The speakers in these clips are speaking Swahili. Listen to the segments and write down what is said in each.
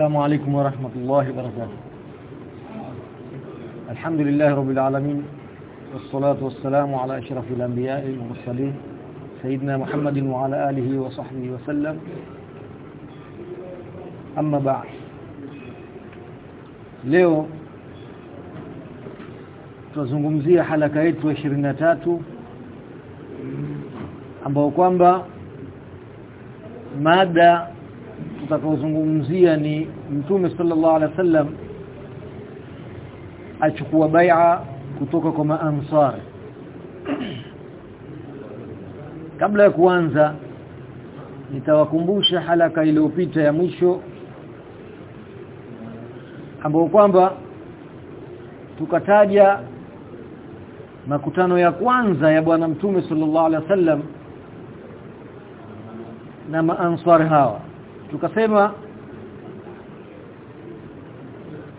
السلام عليكم ورحمة الله وبركاته. الحمد لله رب العالمين والصلاة والسلام على أشرف الأنبياء والمرسلين سيدنا محمد وعلى آله وصحبه وسلم. أما بعد leo tutazungumzia halaka yetu ya 23 ambao kwamba tutakaozungumzia ni mtume sallallahu alaihi wasallam achukua bai'a kutoka kwa maansar. Kabla ya kuanza nitawakumbusha halaka iliyopita ya mwisho ambapo kwamba tukataja makutano ya kwanza ya bwana mtume sallallahu alaihi wasallam na maansar hawa tukasema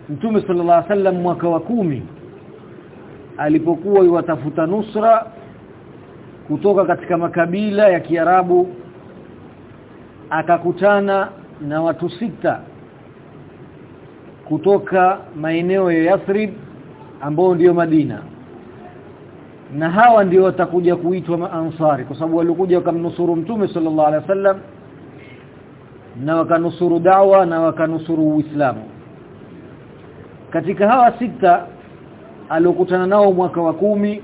Mtume sallallahu alaihi wasallam mwaka wa kumi alipokuwa yuwatafuta nusra kutoka katika makabila ya Kiarabu akakutana na watu sita kutoka maeneo ya Yathrib ambao ndiyo Madina. Na hawa ndio watakuja kuitwa maansari kwa sababu walikuja wakamnusuru mtume sallallahu alaihi wasallam na wakanusuru dawa na wakanusuru uislamu katika hawa sita aliokutana nao mwaka wa kumi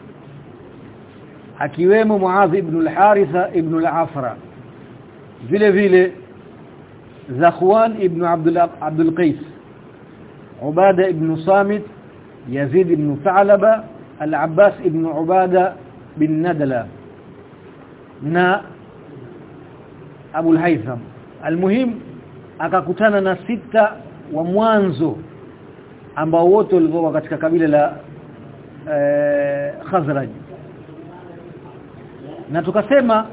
akiwemo Muadh ibn al-Haritha ibn al-Afra vile vile Zakhwan ibn Abdul Qais Ubada ibn Samit Yazid ibn Tha'laba Al-Abbas ibn Ubada bin Nadla na Abu al-Haytham almuhim akakutana na sita wa mwanzo ambao wote walikuwa katika kabila la eh, Khazraj. Na tukasema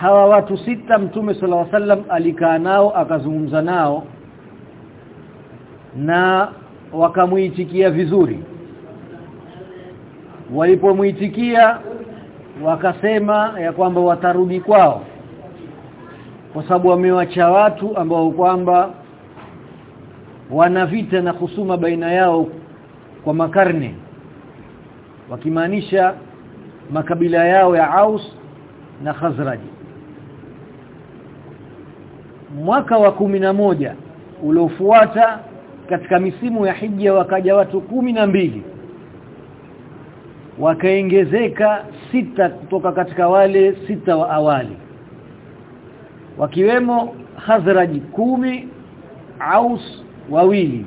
hawa watu sita mtume sallallahu alaihi wasallam alikaa nao akazungumza nao na wakamuitikia vizuri. Walipomuitikia wakasema ya kwamba watarudi kwao kwa sababu wamewacha watu ambao kwamba wanavita na kusuma baina yao kwa makarne. Wakimaanisha makabila yao ya Aus na Khazraj. Mwaka wa na moja uliofuata katika misimu ya hija wakaja watu kumi na mbili. Wakaongezeka sita kutoka katika wale sita wa awali wakiwemo Khazraj kumi Aus wawili.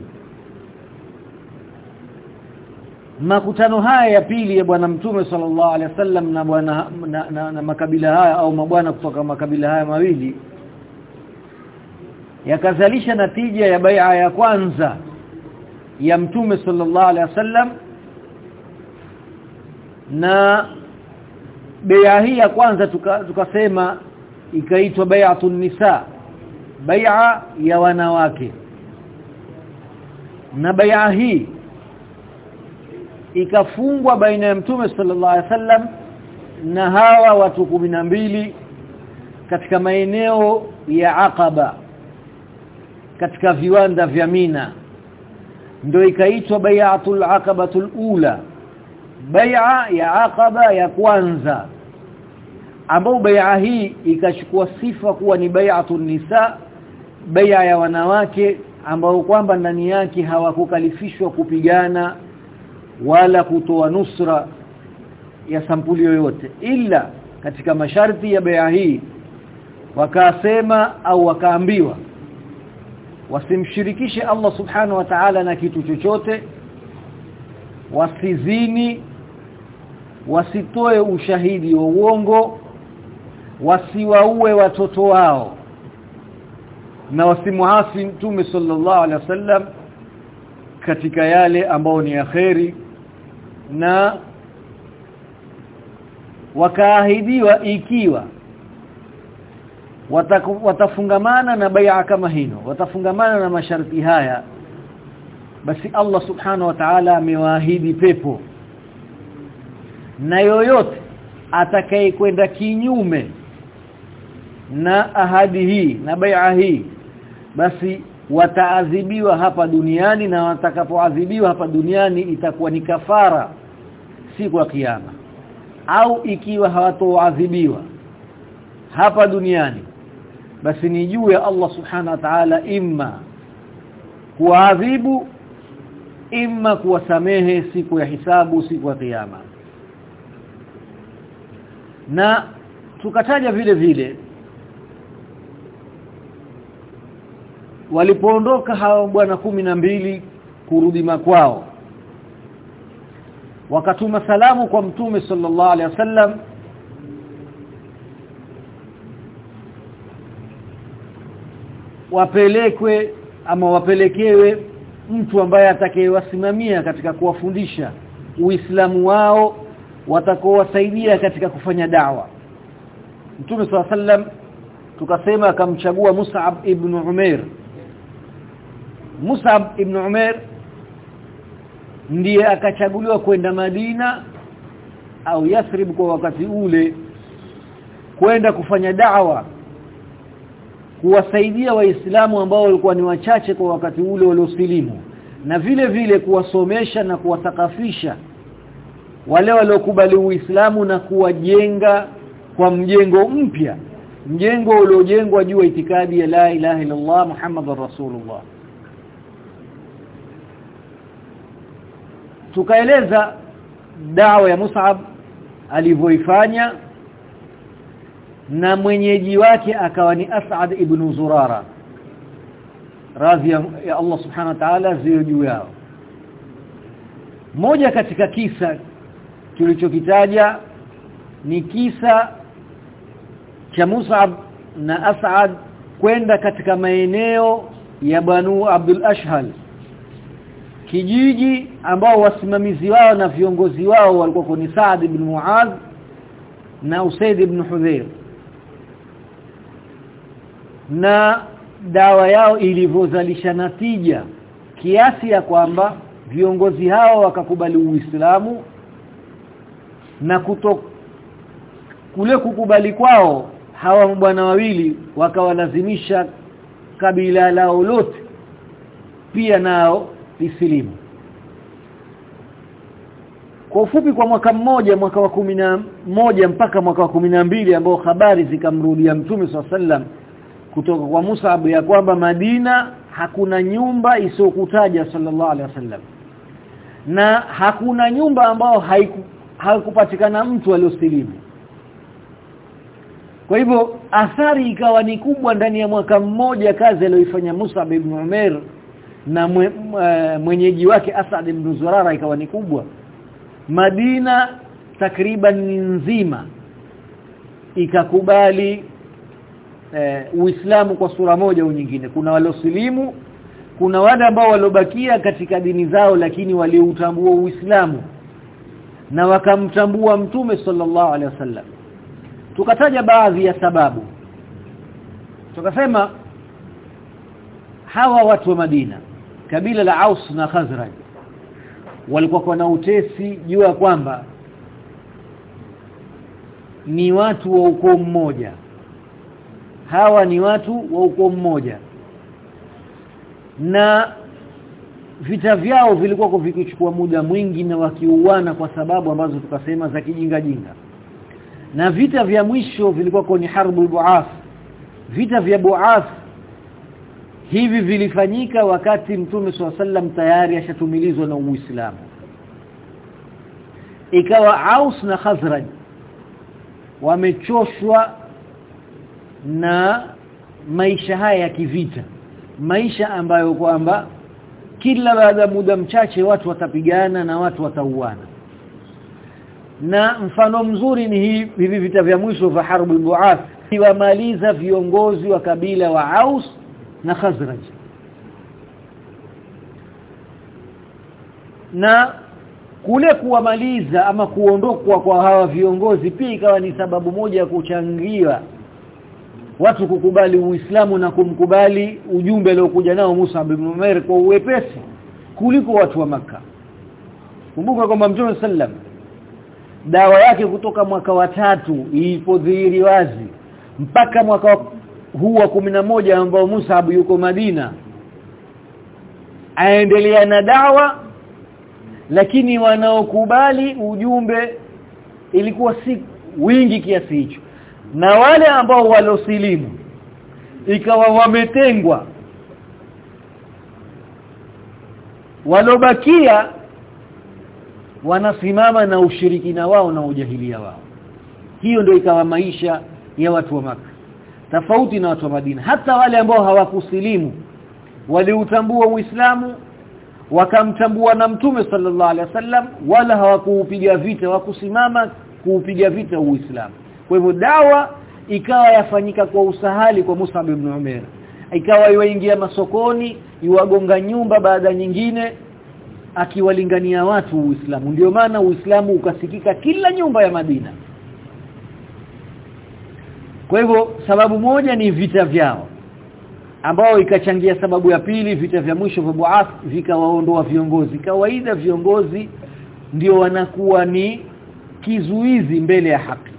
Makutano haya ya pili ya bwana mtume sallallahu alaihi wasallam na bwana na, na, na makabila haya au mabwana kutoka makabila haya mawili yakazalisha natija ya bai'a ya kwanza ya mtume sallallahu alaihi wasallam na bai'a hii ya kwanza tukasema tuka ikaitwa bai'atun nisa bai'a ya wanawake. Na bai'a hii ikafungwa baina ya mtume sallallahu alaihi wasallam na hawa watu mbili katika maeneo ya Aqaba katika viwanda vya Mina. Ndio ikaitwa bai'atul aqabatul ula bai'a ya Aqaba ya kwanza ambao bai'a hii ikachukua sifa kuwa ni bai'atun nisa bai'a ya wanawake ambao kwamba ndani yake hawakukalifishwa kupigana wala kutoa nusra ya sampuli yoyote. Ila katika masharti ya bai'a hii wakasema au wakaambiwa wasimshirikishe Allah subhanahu wa ta'ala na kitu chochote wasizini wasitoe ushahidi wa uongo wasiwaue watoto wao. Na wasimuasi mtume sallallahu alaihi wasallam katika yale ambao ni yaheri na wakaahidiwa ikiwa watafungamana na bai'a kama hino watafungamana na masharti haya basi Allah subhanahu wa ta'ala amewaahidi pepo. Na yoyote atakayekwenda kinyume na ahadi hii na bai'a hii basi wataadhibiwa hapa duniani na watakapoadhibiwa hapa duniani itakuwa ni kafara siku ya kiyama. Au ikiwa hawatoadhibiwa hapa duniani basi ni juu ya Allah subhanahu wa ta'ala imma kuadhibu imma kuwasamehe siku ya hisabu siku ya kiyama. Na tukataja vile vile walipoondoka hao bwana kumi na mbili kurudi makwao. Wakatuma salamu kwa mtume sallallahu alaihi wasallam. Wapelekwe ama wapelekewe mtu ambaye atakayewasimamia katika kuwafundisha Uislamu wao watakowasaidia katika kufanya dawa. Mtume swalla sallam tukasema akamchagua Mus'ab ibn Umair Mus'ab ibn Umair ndiye akachaguliwa kwenda Madina au Yathrib kwa wakati ule kwenda kufanya dawa kuwasaidia waislamu ambao walikuwa ni wachache kwa wakati ule waliosilimu na vile vile kuwasomesha na kuwatakafisha wale waliokubali uislamu na kuwajenga kwa mjengo mpya mjengo uliojengwa juu ya itikadi ya la ilaha illallah muhammadur rasulullah tukaeleza dawa ya Mus'ab alivyoifanya na mwenyeji wake akawa ni As'ad ibn Zurara. Radhi ya Allah subhanahu wa ta'ala ziyo juu yao. Moja katika kisa tulichokitaja ni kisa cha Mus'ab na As'ad kwenda katika maeneo ya Banu Abdul Ashhal kijiji ambao wasimamizi wao na viongozi wao walikuwa ni Saad ibn Muaz na Usaid ibn Hudhair na dawa yao ilivyozalisha natija kiasi ya kwamba viongozi hao wakakubali Uislamu na kuto kule kukubali kwao hawa bwana wawili wakawalazimisha kabila lao lote pia nao lisilimu kwa ufupi kwa mwaka mmoja mwaka wa moja mpaka mwaka wa mbili ambao habari zikamrudia mtume sallam kutoka kwa Musa ya kwamba Madina hakuna nyumba isiyokutaja sallallahu alaihi wasallam. Na hakuna nyumba ambao haiku, haikupatikana mtu aliosilimu kwa hivyo athari ikawa ni kubwa ndani ya mwaka mmoja kazi aliyoifanya Musa ibn Umair na mwe, mwenyeji wake Asad ibn Zurara ikawa ni kubwa. Madina takriban nzima. Ikakubali e, Uislamu kwa sura moja au nyingine. Kuna waliosilimu kuna wale ambao walobakia katika dini zao lakini waliutambua Uislamu. Na wakamtambua mtume sallallahu alaihi wasallam. Tukataja baadhi ya sababu. Tukasema hawa watu wa Madina kabila la Aus na Khazraj. Walikuwa na utesi juu ya kwamba ni watu wa ukoo mmoja. Hawa ni watu wa ukoo mmoja. Na vita vyao vilikuwa vikichukua muda mwingi na wakiuana kwa sababu ambazo tukasema za kijinga jinga na vita vya mwisho vilikuwa ni harbu bu'ath. Vita vya bu'ath hivi vilifanyika wakati mtume sallam tayari ashatumilizwa na Uislamu. Ikawa Aus na Khazraj wamechoshwa na maisha haya ya kivita. Maisha ambayo kwamba kila baada ya muda mchache watu watapigana na watu watauana. Na mfano mzuri ni hivi vita vya mwisho vya harbul bu'ath viongozi wa kabila wa Aus na Khazraj na kule kuwamaliza ama kuondokwa kwa hawa viongozi pia ikawa ni sababu moja ya kuchangia watu kukubali Uislamu na kumkubali ujumbe aliokuja nao Musa ibn Umair kwa uwepesi kuliko watu wa maka kumbuka kwamba Mtume sallam dawa yake kutoka mwaka wa tatu ilipodhihiri wazi mpaka mwaka huu wa moja ambao Musab yuko Madina. Aendelea na dawa lakini wanaokubali ujumbe ilikuwa si wingi kiasi hicho. Na wale ambao walosilimu ikawa wametengwa. Walobakia wanasimama na ushirikina wao na ujahilia wao. Hiyo ndio ikawa maisha ya watu wa maka tofauti na watu wa Madina. Hata wale ambao hawakusilimu waliutambua Uislamu wakamtambua na Mtume sallallahu alaihi wasallam wala hawakuupiga vita wakusimama kuupiga vita Uislamu. Kwa hivyo dawa ikawa yafanyika kwa usahali kwa Musa ibn Umair. Ikawa iwaingia masokoni iwagonga nyumba baada nyingine akiwalingania watu Uislamu. Ndio maana Uislamu ukasikika kila nyumba ya Madina kwa hivyo sababu moja ni vita vyao ambao ikachangia sababu ya pili vita vya mwisho vya Buath vikawaondoa viongozi. Kawaida viongozi ndio wanakuwa ni kizuizi mbele ya haki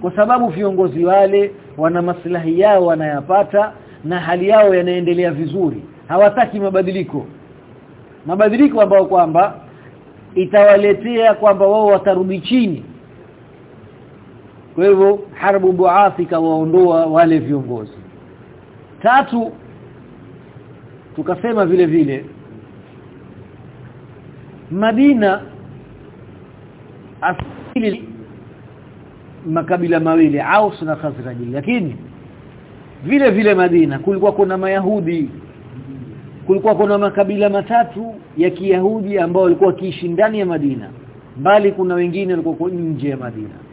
kwa sababu viongozi wale wana maslahi yao wanayapata na hali yao yanaendelea vizuri. Hawataki mabadiliko. Mabadiliko ambayo kwamba itawaletea kwamba wao watarudi chini kwa hivyo harbu buathi kawaondoa wale viongozi. Tatu tukasema vile vile Madina asili makabila mawili Aus na Khazraj. Lakini vile vile Madina kulikuwa kuna Mayahudi kulikuwa kuna makabila matatu ya Kiyahudi ambao walikuwa kiishi ndani ya Madina bali kuna wengine walikuwa nje ya Madina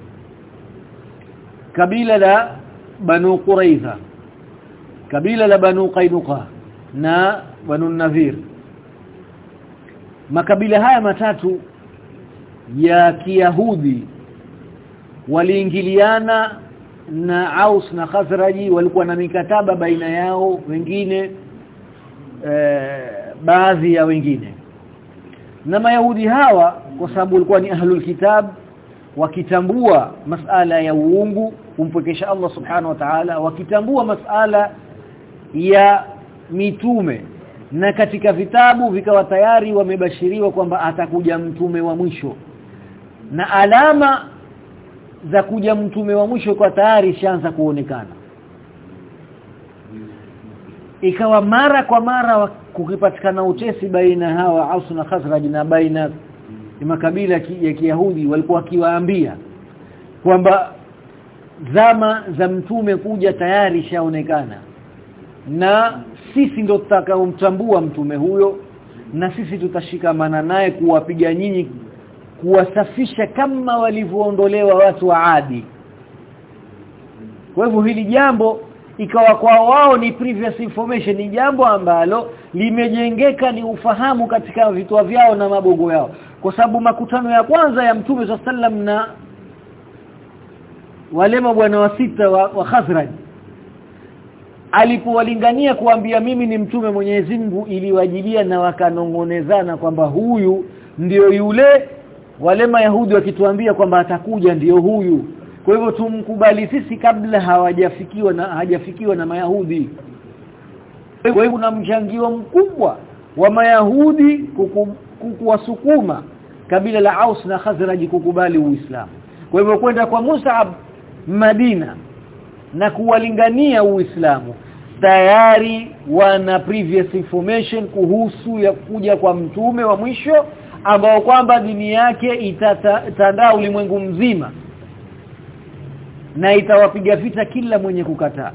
kabila la Banu Quraiza kabila la Banu Qainuqa na Banu Nadhir makabila haya matatu ya Kiyahudi waliingiliana na Aus na Khazraji walikuwa na mikataba baina yao wengine e, baadhi ya wengine. Na mayahudi hawa kwa sababu walikuwa ni ahlul kitab wakitambua masala ya uungu kumpokesha Allah subhanahu wa ta'ala wakitambua masala ya mitume. Na katika vitabu vikawa tayari wamebashiriwa kwamba atakuja mtume wa mwisho. Na alama za kuja mtume wa mwisho kwa tayari shaanza kuonekana. Ikawa mara kwa mara kukipatikana utesi baina hawa Aus na Khazraj na baina makabila ya Kiyahudi walikuwa wakiwaambia kwamba zama za mtume kuja tayari shaonekana na sisi ndo tutakaomtambua mtume huyo na sisi tutashikamana naye kuwapiga nyinyi kuwasafisha kama walivyoondolewa watu wa Adi. Kwa hivyo hili jambo ikawa kwa wao ni previous information ni jambo ambalo limejengeka ni ufahamu katika vitua vyao na mabogo yao kwa sababu makutano ya kwanza ya mtume sallam na wale mabwana wa sita wa, wa Khazraj alipowalingania kuambia mimi ni mtume Mwenyezi Mungu iliwajilia na wakanongonezana kwamba huyu ndiyo yule wale mayahudi wakituambia kwamba atakuja ndiyo huyu. Kwa hivyo tumkubali sisi kabla hawajafikiwa na hajafikiwa na mayahudi. Kwa hivyo kuna mchangio mkubwa wa mayahudi kukuwasukuma kabila la Aus na Khazraj kukubali Uislamu. Kwa hivyo kwenda kwa Mus'ab Madina na kuwalingania Uislamu tayari wana previous information kuhusu ya kuja kwa mtume wa mwisho ambao kwamba dini yake itatandaa ulimwengu mzima na itawapiga vita kila mwenye kukataa.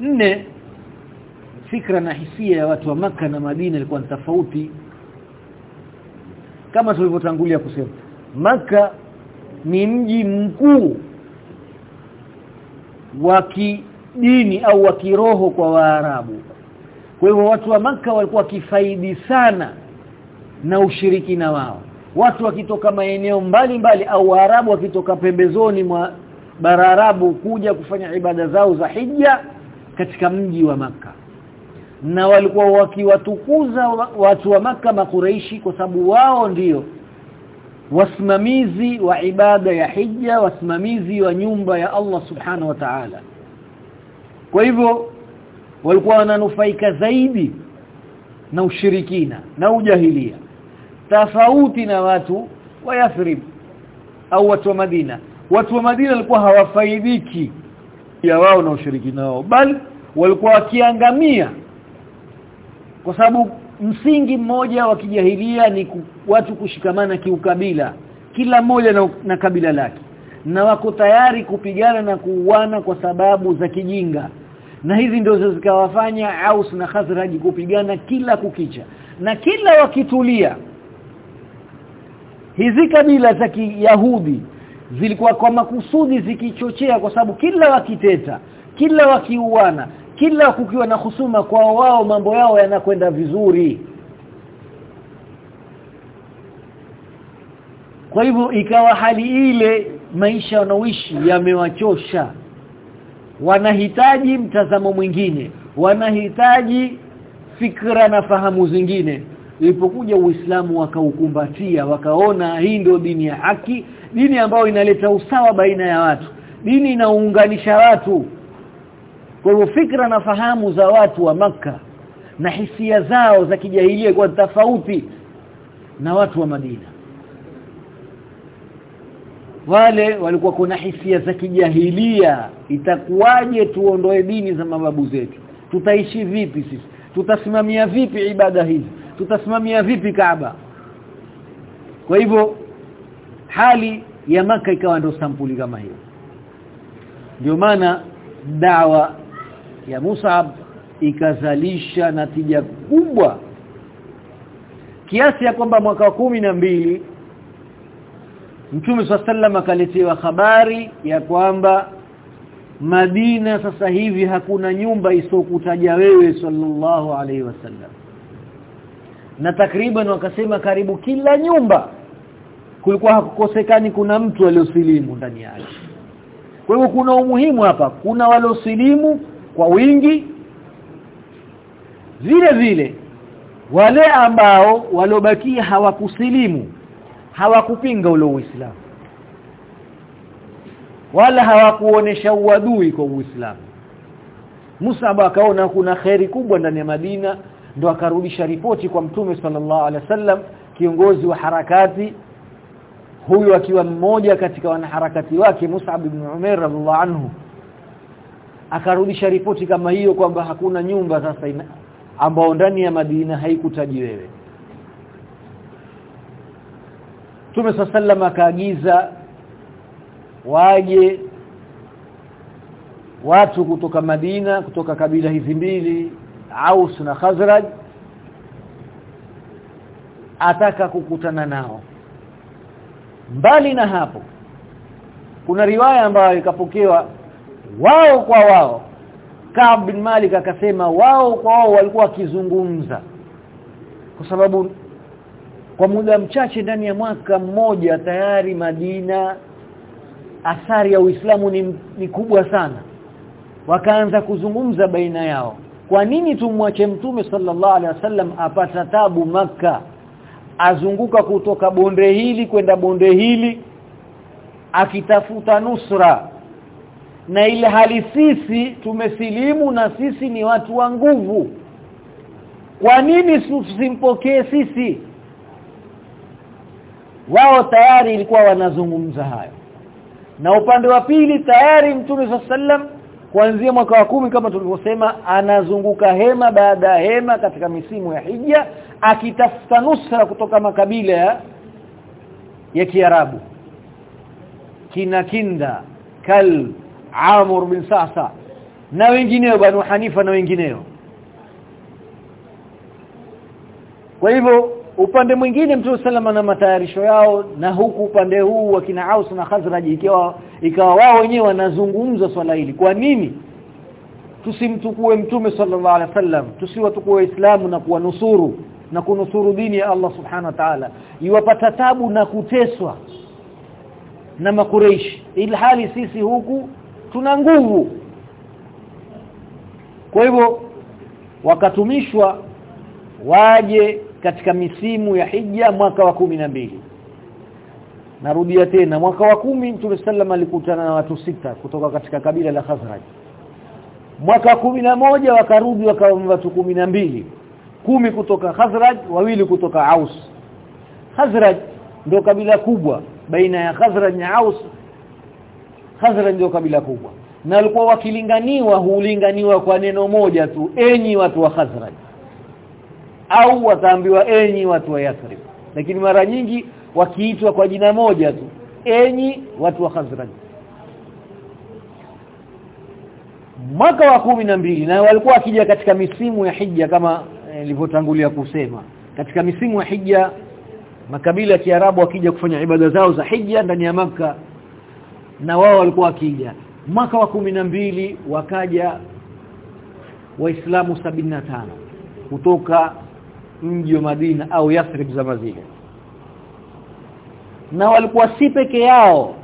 Nne fikra na hisia ya watu wa maka na Madina ilikuwa tofauti. Kama tulivyotangulia kusema maka ni mji mkuu wa kidini au wa kiroho kwa Waarabu. Kwa hivyo watu wa maka walikuwa kifaidi sana na ushirikina wao. Watu wakitoka maeneo mbalimbali au Waarabu wakitoka pembezoni mwa bara Arabu kuja kufanya ibada zao za hija katika mji wa maka na walikuwa wakiwatukuza watu wa maka makureishi kwa sababu wao ndio wasimamizi wa ibada ya hija wasimamizi wa nyumba ya Allah subhanahu wa ta'ala. Kwa hivyo walikuwa wananufaika zaidi na ushirikina na ujahilia tofauti na watu wa Yathrib au watu wa Madina. Watu wa Madina walikuwa hawafaidiki ya wao na ushirikina wao bali walikuwa wakiangamia kwa sababu msingi mmoja wa kijahilia ni ku, watu kushikamana kiukabila. Kila mmoja na, na kabila lake. Na wako tayari kupigana na kuuana kwa sababu za kijinga. Na hizi ndio zikawafanya Aus na Khazraj kupigana kila kukicha. Na kila wakitulia hizi kabila za Kiyahudi zilikuwa kwa makusudi zikichochea kwa sababu kila wakiteta kila wakiuana kila kukiwa na husuma kwa wao mambo yao yanakwenda vizuri. Kwa hivyo ikawa hali ile maisha wanaoishi yamewachosha. Wanahitaji mtazamo mwingine wanahitaji fikra na fahamu zingine. Ilipokuja Uislamu wakaukumbatia wakaona hii ndio dini ya haki dini ambayo inaleta usawa baina ya watu dini inaunganisha watu kwa hivyo fikra na fahamu za watu wa maka na hisia zao za kijahilia kwa tofauti na watu wa Madina. Wale walikuwa kuna hisia za kijahilia itakuwaje tuondoe dini za mababu zetu? Tutaishi vipi sisi? Tutasimamia vipi ibada hizi? Tutasimamia vipi Kaaba? Kwa hivyo hali ya maka ikawa ndio sampuli kama hiyo. Ndio maana dawa ya Musab ikazalisha natija kubwa. Kiasi ya kwamba mwaka wa kumi na mbili Mtume sallam akaletewa habari ya kwamba Madina sasa hivi hakuna nyumba isokutaja wewe sallallahu alaihi wasallam. Na takriban wakasema karibu kila nyumba kulikuwa hakukosekani kuna mtu aliosilimu ndani yake. Kwa hivyo kuna umuhimu hapa kuna waliosilimu kwa wingi vile vile wale ambao waliobakia hawakusilimu hawakupinga ule Uislamu wala hawakuonesha uadui kwa Uislamu. Musa akaona kuna kheri kubwa ndani ya Madina ndo akarudisha ripoti kwa Mtume sallallahu alaihi wasallam kiongozi wa harakati huyu akiwa mmoja katika wanaharakati wake Mus'ab ibn Umair radhiallahu anhu akarudisha ripoti kama hiyo kwamba hakuna nyumba sasa ambao ndani ya Madina haikutaji wewe. Mtume sallallahu akaagiza waje watu kutoka Madina kutoka kabila hizi mbili Aus na Khazraj ataka kukutana nao. Mbali na hapo kuna riwaya ambayo ikapokewa wao kwa wao. Kaab bin Malik akasema wao kwa wao walikuwa wakizungumza. Kwa sababu kwa muda mchache ndani ya mwaka mmoja tayari Madina athari ya Uislamu ni, ni kubwa sana. Wakaanza kuzungumza baina yao. Kwa nini tumwache mtume sallallahu alaihi wasallam apata tabu maka azunguka kutoka bonde hili kwenda bonde hili akitafuta nusra na ile hali sisi tumesilimu na sisi ni watu wa nguvu. Kwa nini tusimpokee sisi? Wao tayari ilikuwa wanazungumza hayo. Na upande wa pili tayari mtume sallam kuanzia mwaka wa kumi kama tulivyosema anazunguka hema baada ya hema katika misimu ya hija akitafuta nusra kutoka makabila ya, ya Kiarabu. Kina kinda kal Amr bin Sa'sa. Na wengineo Banu Hanifa na wengineo. Kwa hivyo upande mwingine Mtume salama na matayarisho yao na huku upande huu wa kina Aus na Khazraj ikiwa ikawa wao wenyewe wanazungumza swala hili. Kwa nini? Tusimtukue Mtume sallallahu alaihi wasallam tusiwatukue waislamu na kuwanusuru na kunusuru dini ya Allah subhanahu wa ta'ala. Iwapata tabu na kuteswa na makureishi ilhali sisi huku tuna nguvu. Kwa hivyo wakatumishwa waje katika misimu ya hija mwaka wa kumi na mbili. Narudia tena mwaka wa kumi Mtume sallam alikutana na watu sita kutoka katika kabila la Khazraj. Mwaka na moja wakarudi wakawa watu mbili. Kumi kutoka Khazraj wawili kutoka Aus. Khazraj ndio kabila kubwa baina ya Khazraj na Aus Khazraj ndio kabila kubwa. Na walikuwa wakilinganiwa hulinganiwa kwa neno moja tu enyi watu wa Khazraj. Au wataambiwa enyi watu wa Yathrib. Lakini mara nyingi wakiitwa kwa jina moja tu enyi watu wa Khazraj. Mwaka wa kumi na mbili na walikuwa wakija katika misimu ya hija kama nilivyotangulia eh, kusema. Katika misimu ya hija makabila ya Kiarabu wakija kufanya ibada zao za hija ndani ya maka na wao walikuwa wakija. Mwaka wa mbili wakaja waislamu tano kutoka mji wa Madina au Yathrib za zile na walikuwa si peke yao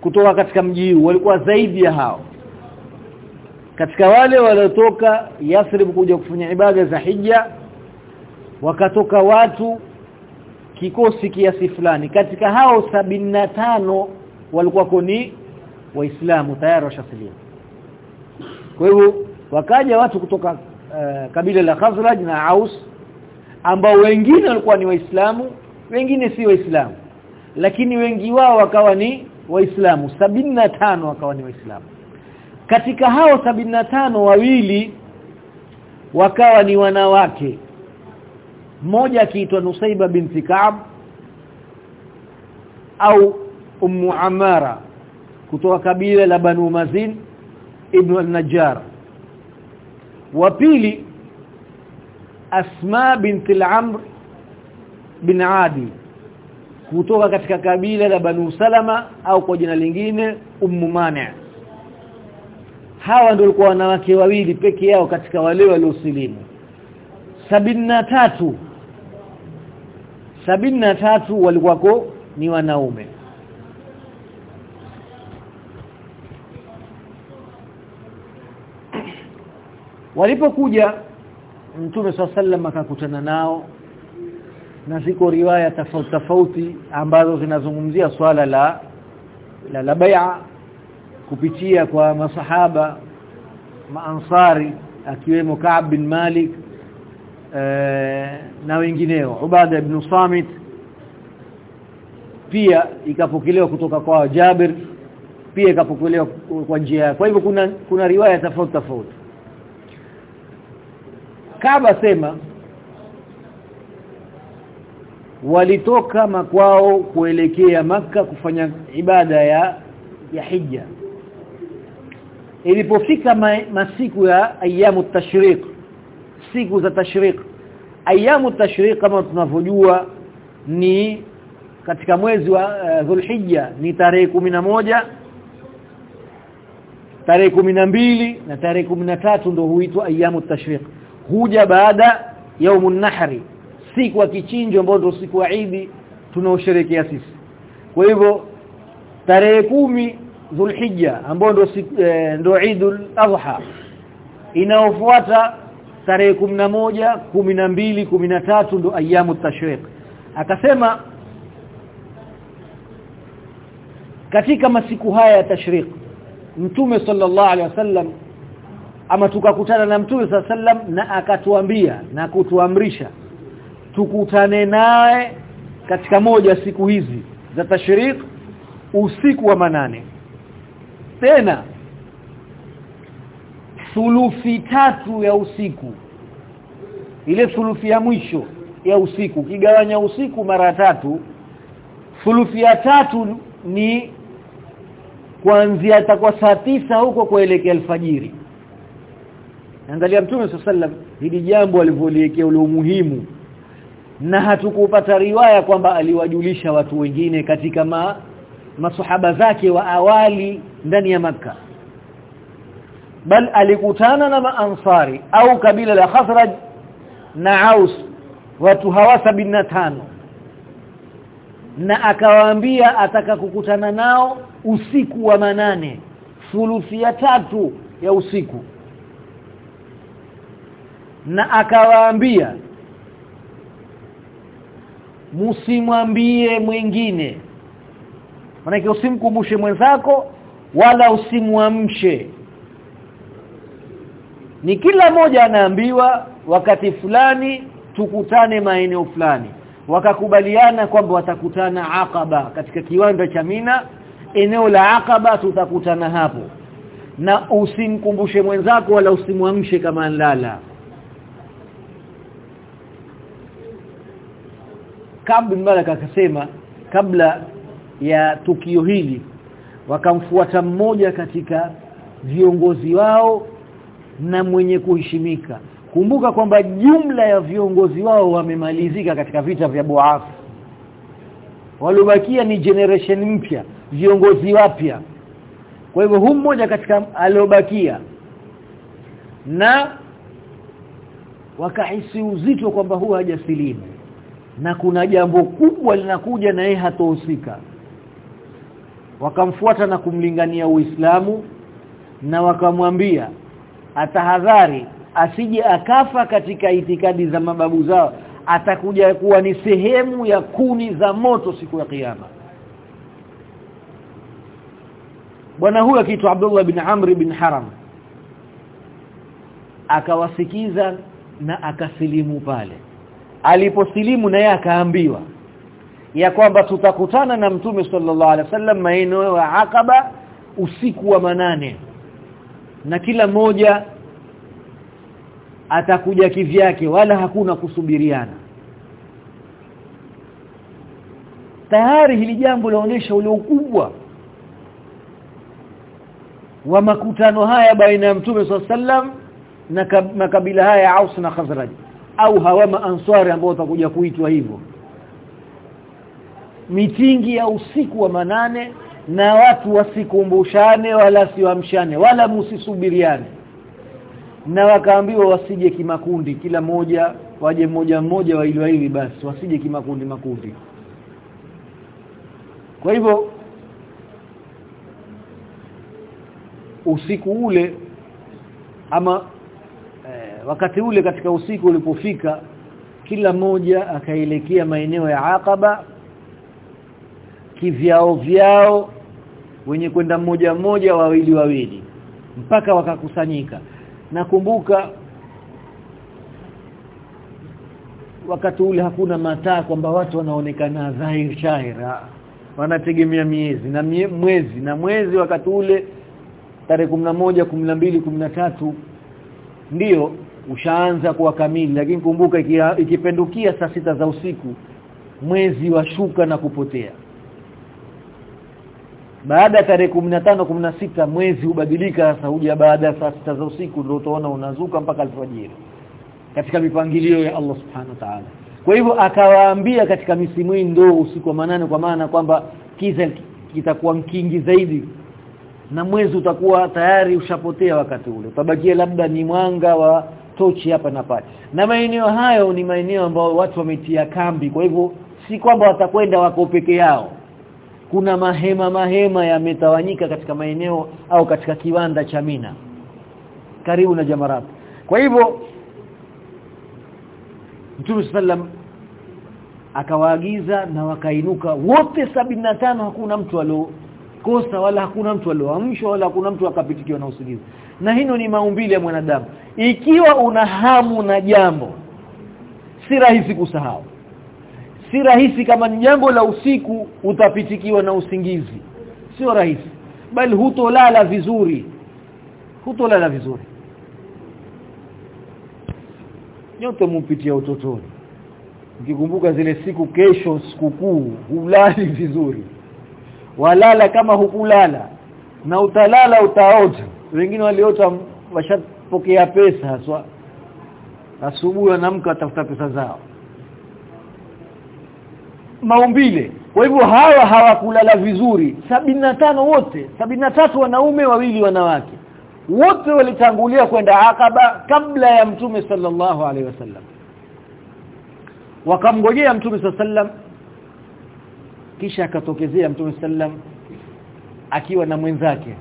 kutoka katika mji huu walikuwa zaidi ya hao. Katika wale waliotoka Yathrib kuja kufanya ibada za hija wakatoka watu kikosi kiasi fulani. Katika hao tano walikuwa ni waislamu tayari washasilimu kwa hivyo wakaja watu kutoka uh, kabila la Khazraj na Aus ambao wengine walikuwa ni waislamu wengine si waislamu. Lakini wengi wao wakawa ni waislamu. Tano wakawa ni waislamu. Katika hao tano wawili wakawa ni wanawake. Mmoja akiitwa Nusaiba binti Kaab au Ummu Amara kutoka kabila la Banu Mazin ibn al-Najjar. Wa pili Asma bint al-Amr bin Adi kutoka katika kabila la Banu Salama au kwa jina lingine Ummu Mani. Hawa ndio walikuwa wanawake wawili peke yao katika wale waliosilimu. Tatu sabini tatu walikuwako ni wanaume walipokuja Mtume SAW akakutana nao na ziko riwaya tofauti tofauti ambazo zinazungumzia swala la la, la bai'a kupitia kwa masahaba maansari akiwemo Ka'b bin Malik ee, na wengineo. Ubada ibn Samit pia ikapokelewa kutoka kwa Jabir pia ikapokelewa kwa njia kwa hivyo kuna kuna riwaya tofauti tofauti Kaaba sema walitoka makwao kuelekea maka kufanya ibada ya ya hija ilipofika ma, masiku ya ayamu tashriq siku za tashriq ayamu tashriq kama tunavyojua ni katika mwezi wa uh, ni tarehe moja tarehe mbili na tarehe tatu ndio huitwa ayamu tashriq huja baada yaumun nahri siku ya kichinjo ambayo ndio siku ya Eid tunaosherekea sisi. Kwa hivyo tarehe kumi Dhulhijja ambayo ndio e, ndio Eidul Adha inaofuata tarehe moja mbili kumi tatu ndio ayamu tashriq. Akasema katika masiku haya ya tashriq mtume sallallahu alaihi wasallam ama tukakutana na mtume sallam na akatuambia na kutuamrisha tukutane naye katika moja siku hizi za tashrik usiku wa manane. Tena thuluthi tatu ya usiku ile thuluthi ya mwisho ya usiku kigawanya usiku mara tatu thuluthi ya tatu ni kuanzia atakuwa saa tisa huko kuelekea alfajiri angalia mtume sallam hili jambo alivyoliwekea ule umuhimu. Na hatukupata riwaya kwamba aliwajulisha watu wengine katika ma, masahaba zake wa awali ndani ya maka bal alikutana na maansari au kabila la Khazraj na Aus watu hawa tano. Na akawaambia ataka kukutana nao usiku wa manane thuluthi ya tatu ya usiku na akawaambia msimwambie mwingine. Maana usimkumbushe mwenzako wala usimwamshe. Ni kila mmoja anaambiwa wakati fulani tukutane maeneo fulani. Wakakubaliana kwamba watakutana Aqaba katika kiwanda cha Mina. Eneo la Aqaba tutakutana hapo. Na usimkumbushe mwenzako wala usimwamshe kama nlala Kabla Malaka akasema kabla ya tukio hili wakamfuata mmoja katika viongozi wao na mwenye kuheshimika. Kumbuka kwamba jumla ya viongozi wao wamemalizika katika vita vya Buaf walobakia ni generation mpya viongozi wapya. Kwa hivyo huu mmoja katika aliobakia na wakahisi uzito kwamba huwa hajasilimu na kuna jambo kubwa linakuja na yeye hatohusika wakamfuata na kumlingania Uislamu na wakamwambia atahadhari asije akafa katika itikadi za mababu zao. Atakuja kuwa ni sehemu ya kuni za moto siku ya kiyama. Bwana huyo akiitwa Abdullah bin Amr bin Haram akawasikiza na akasilimu pale aliposilimu naye akaambiwa ya kwamba tutakutana na mtume sallallahu alaihi wasallam maeneo ya Aqaba usiku wa manane. Na kila mmoja atakuja kivyake wala hakuna kusubiriana. Tayari hili jambo laonesha ule ukubwa wa makutano haya baina ya mtume sallam na makabila haya ya Aus na Khazraj au hawa maanswari ambao watakuja kuitwa hivyo. Mitingi ya usiku wa manane na watu wasikumbushane wala siwamshane wala msisubiriane na wakaambiwa wasije kimakundi kila moja waje mmoja mmoja wa ili basi wasije kimakundi makundi. Kwa hivyo usiku ule ama wakati ule katika usiku ulipofika kila mmoja akaelekea maeneo ya Aqaba kivyao vyao wenye kwenda mmoja mmoja wawili wawili mpaka wakakusanyika. Nakumbuka wakati ule hakuna mataa kwamba watu wanaonekana dhahir shahira wanategemea miezi na mie, mwezi na mwezi wakati ule tarehe moja mbili kumi tatu ndiyo ushaanza kuwa kamili lakini kumbuka ikipendukia saa sita za usiku mwezi washuka na kupotea. Baada ya tarehe 15 16 mwezi hubadilika sasa huja baada ya saa sita za usiku ndio utaona unazuka mpaka alfajiri katika mipangilio ya Allah subhanahu wa ta'ala. Kwa hivyo akawaambia katika misimu hii ndio usiku wa manane kwa maana kwamba kiza kitakuwa mkingi zaidi na mwezi utakuwa tayari ushapotea wakati ule. Utabakia labda ni mwanga wa tochi hapa na pale. Na maeneo hayo ni maeneo ambayo watu wametia kambi. Kwa hivyo si kwamba watakwenda wako peke yao. Kuna mahema mahema yametawanyika katika maeneo au katika kiwanda cha Mina. Karibu na Jamarat kwa hivyo Mtume sallam akawaagiza na wakainuka wote tano hakuna mtu aliokosa wala hakuna mtu alioamshwa wala hakuna mtu akapitikiwa na usingizi na hino ni maumbile ya mwanadamu. Ikiwa una hamu na jambo si rahisi kusahau. Si rahisi kama ni jambo la usiku utapitikiwa na usingizi. Sio rahisi. Bali hutolala vizuri. Hutolala vizuri. Nyote mumpitia utotoni. Ukikumbuka zile siku kesho sikukuu hulali vizuri. Walala kama hukulala. Na utalala utaota wengine waliota washapokea pesa haswa. Asubuhi wanamka watafuta pesa zao. Maumbile. Kwa hivyo hawa hawakulala vizuri. Tano wote. Tatu wanaume wawili wanawake. Wote walitangulia kwenda Akaba kabla ya mtume sallallahu alaihi wasallam. Wakamgojea mtume sallam kisha akatokezea mtume sallam akiwa na mwenzake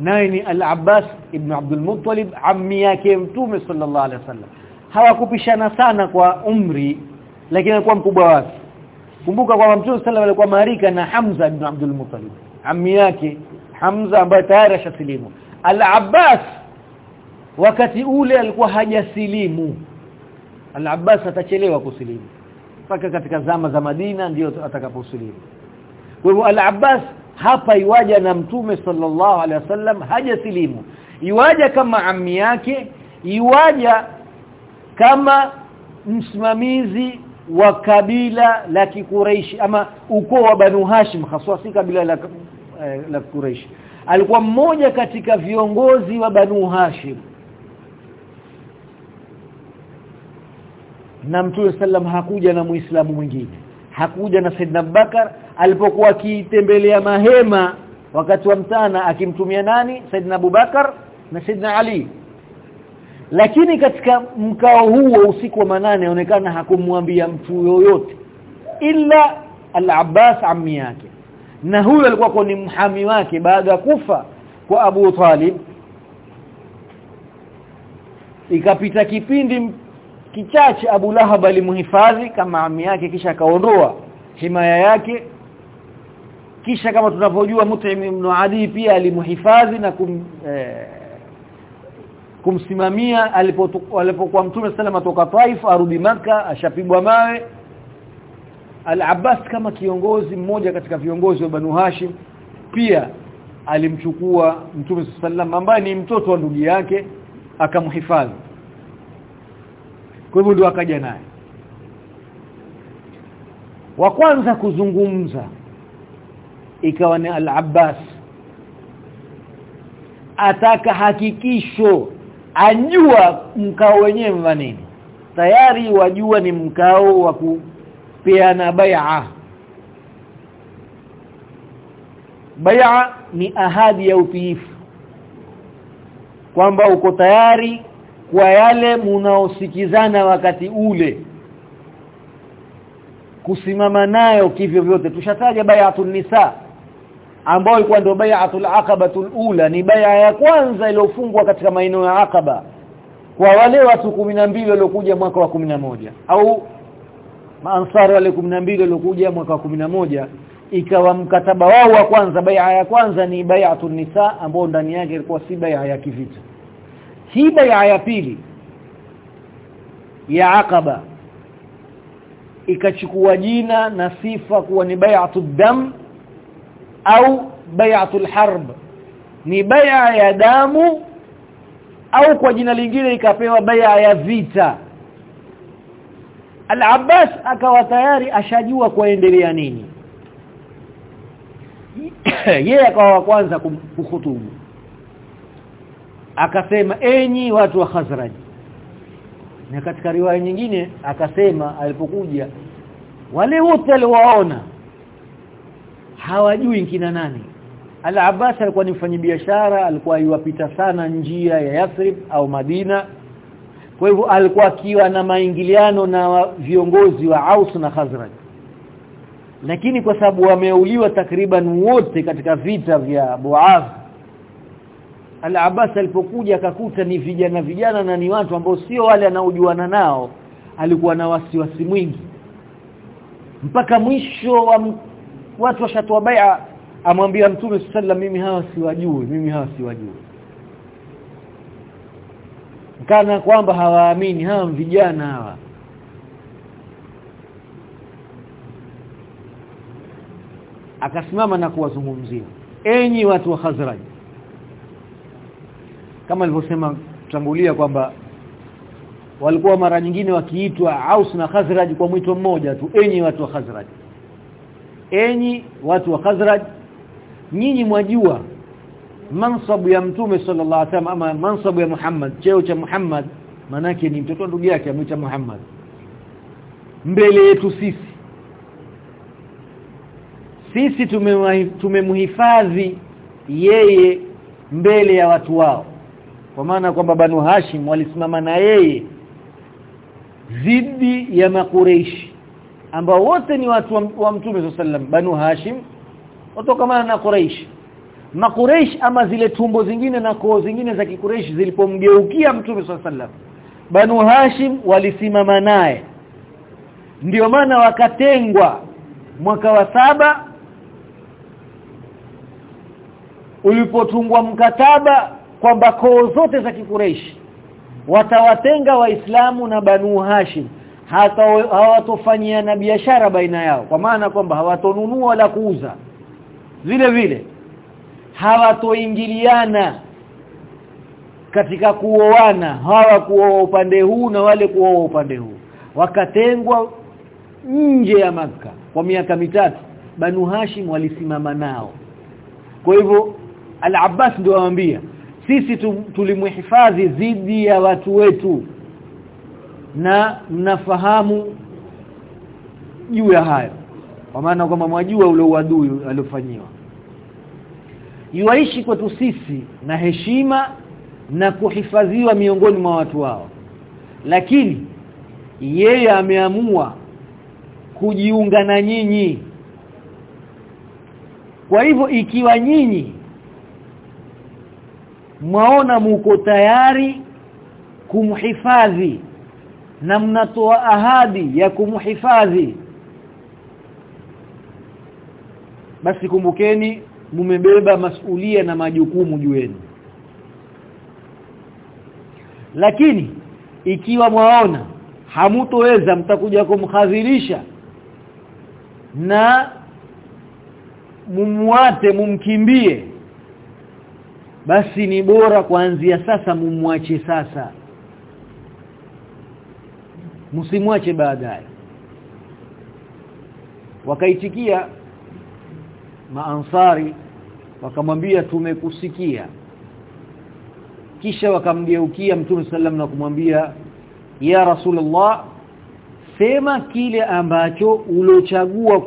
naye ni al-Abbas ibn Abdul Muttalib ammi yake mtume sallallahu alaihi wasallam. Hawakupishana sana kwa umri lakini alikuwa mkubwa wake. Kumbuka kwamba mtume sallallahu alikuwa marika na Hamza ibn Abdul Muttalib. Ammi yake Hamza ambaye tayari ashasilimu. Al-Abbas wakati ule alikuwa hajasilimu. Al-Abbas atachelewa kusilimu. Mpaka katika zama za Madina ndio atakaposilimu. Kwa hivyo Al-Abbas hapa iwaja na mtume sallallahu alaihi wasallam haja silimu. Iwaja kama ammi yake iwaja kama msimamizi wa kabila la Kikureishi ama ukoo wa Banu Hashim haswa si kabila la eh, la Quraysh alikuwa mmoja katika viongozi wa Banu Hashim. Na Mtume sallam hakuja na Muislamu mwingine. Hakuja na Saidna Bakar alipokuwa akitembelea mahema wakati wa mtana akimtumia nani? Saidna Abubakar na Saidina Ali. Lakini katika mkao huo usiku wa manane inaonekana hakumwambia mtu yoyote ila al-Abbas ammi yake. Na huyo alikuwa ni mhami wake baada ya kufa kwa Abu Talib. Ikapita kipindi kichache Abu Lahab alimhifadhi kama ami yake kisha akaondoa himaya yake kisha kama tunavyojua Mut'im ibn Adi pia alimhifadhi na kum, eh, kumsimamia alipokuwa Mtume sallam toka Taif arudi maka ashapibwa mawe. Al-Abbas kama kiongozi mmoja katika viongozi wa Banu Hashim pia alimchukua Mtume sallam ambaye ni mtoto wa ndugu yake akamhifadhi. Kwa hivyo ndio akaja naye. Wa kwanza kuzungumza ikawa ni Al-Abbas. Ataka hakikisho ajua mkao wenyewe nini. Tayari wajua ni mkao wa kupeana bai'a. Bai'a ni ahadi ya utiifu. Kwamba uko tayari kwa yale munaosikizana wakati ule. Kusimama nayo kivyo vyote. Tushataja bai'atun nisa ambayo ilikuwa ndio bai'atul aqabatul ula ni bai'a ya kwanza iliyofungwa katika maeneo ya Aqaba kwa wale watu 12 waliokuja mwaka wa 11 au maansari wale 12 waliokuja mwaka wa 11 ikawa mkataba wao wa kwanza bai'a ya kwanza ni bai'atun nisa ambao ndani yake ilikuwa si bai'a ya kivita. Hii bai'a ya pili ya Aqaba ikachukua jina na sifa kuwa ni bai'atud dam au bai'atul harb. Ni bai'a ya damu au kwa jina lingine ikapewa bai'a ya vita. Al-Abbas akawa tayari ashajua kuendelea nini. Yeye akawa wa kwanza kuhutubu akasema enyi watu wa Khazraj. Na katika riwaya nyingine akasema alipokuja wale wote waliowaona hawajui kina nani. Al-Abbas alikuwa ni mfanyabiashara alikuwa yupita sana njia ya Yathrib au Madina. Kwa hivyo alikuwa akiwa na maingiliano na viongozi wa Aus na Khazraj. Lakini kwa sababu wameuliwa takriban wote katika vita vya Buaz Al-Abbas alipokuja akakuta ni vijana vijana na ni watu ambao sio wale anaojuana nao alikuwa na wasiwasi mwingi. Mpaka mwisho wa watu washatoa bai'a amwambia mtume sallam mimi hawa siwajui mimi hawa siwajui. Kana kwamba hawaamini hawa vijana hawa. Akasimama na kuwazungumzia. Enyi watu wa Khazraj kama alivyosema tutangulia kwamba walikuwa mara nyingine wakiitwa Aus na Khazraj kwa mwito mmoja tu enyi watu wa Khazraj enyi watu wa Khazraj nyinyi mwajua mansabu ya mtume sallallahu alaihi wasallam ama mansabu ya Muhammad cheo cha Muhammad manake ni mtoto wa ndugu yake amwita Muhammad. Mbele yetu sisi sisi tumemhifadhi yeye mbele ya watu wao. Kwa maana kwamba Banu Hashim walisimama na yeye dhidi ya makureishi ambao wote ni watu wa, Mtume sallam Banu Hashim kutokana na Quraysh Makureish ama zile tumbo zingine na koo zingine za Kikureish zilipomgeukia Mtume sallam Banu Hashim walisimama naye. Ndio maana wakatengwa mwaka wa saba ulipotungwa mkataba kwamba koo zote za kikureishi watawatenga waislamu na banu hashim hata hawatofanyiana biashara baina yao kwa maana kwamba hawatonunua wala kuuza. Vile vile hawatoingiliana katika kuoana hawa kuoa upande huu na wale kuoa upande huu. Wakatengwa nje ya maka kwa miaka mitatu banu hashim walisimama nao. Kwa hivyo al-Abbas ndio waambia sisi tulimhifadhi dhidi ya watu wetu na mnafahamu juu ya hayo. Kwa maana kwamba mwajua ule uadui aliofanyiwa. Yuaishi kwetu sisi na heshima na kuhifadhiwa miongoni mwa watu wao. Lakini yeye ameamua kujiunga na nyinyi. Kwa hivyo ikiwa nyinyi mwaona muko tayari kumhifadhi na mnatoa ahadi ya kumhifadhi basi kumbukeni mumebeba masulia na majukumu juu yenu. Lakini ikiwa mwaona hamutoweza mtakuja kumhadhirisha na mumwate mumkimbie. Basi ni bora kuanzia sasa mumwache sasa msimwache baadaye. Wakaitikia maansari wakamwambia tumekusikia. Kisha wakamgeukia mtume sallam na kumwambia ya rasulullah sema kile ambacho ulochagua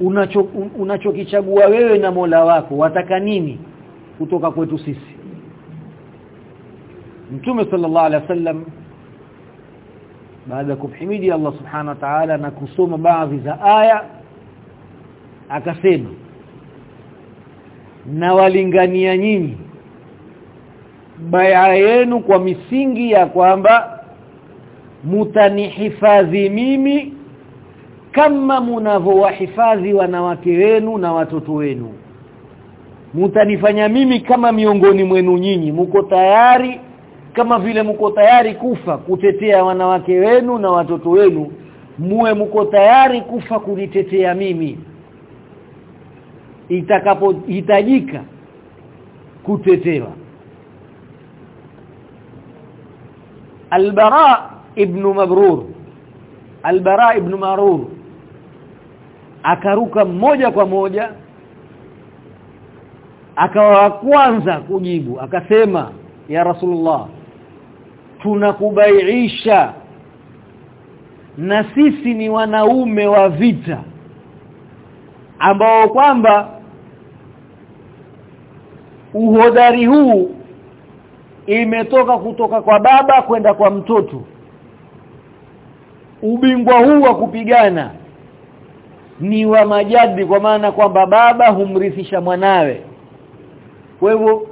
unacho unachokichagua wewe na Mola wako. Wataka nini kutoka kwetu sisi? Mtume sallallahu alaihi wasallam baada ya kumhimidi Allah subhanahu wa ta'ala na kusoma baadhi za aya akasema na walingania nyinyi baya yenu kwa misingi ya kwamba mutanihifadhi mimi kama mnavowahifadhi wanawake wenu na watoto wenu. Mutanifanya mimi kama miongoni mwenu nyinyi. Muko tayari kama vile mko tayari kufa kutetea wanawake wenu na watoto wenu muwe mko tayari kufa kunitetea mimi. Itakapohitajika kutetewa. Albara ibn Mabrur. Al-Bara ibn Marur akaruka moja kwa moja akawa wa kwanza kujibu akasema ya Rasulullah tunakubaiisha na sisi ni wanaume wa vita ambao kwamba uhodari huu imetoka kutoka kwa baba kwenda kwa mtoto. Ubingwa huu wa kupigana ni wa majadi kwa maana kwamba baba humrithisha mwanawe. Kwa hivyo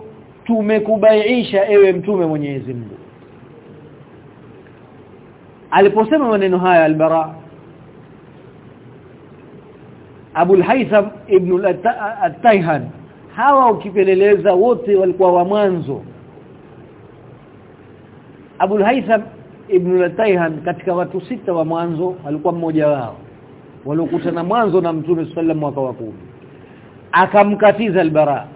tumekubaiisha ewe mtume Mwenyezi Mungu aliposema maneno haya albara Abu al-Haytham ibn al-Tayhan hawa ukipeleleza wote walikuwa wa mwanzo. Abu al-Haytham ibn al-Tayhan katika watu sita wa mwanzo alikuwa mmoja wao waliokutana mwanzo na Mtume sallam mwaka wa akamkatiza albara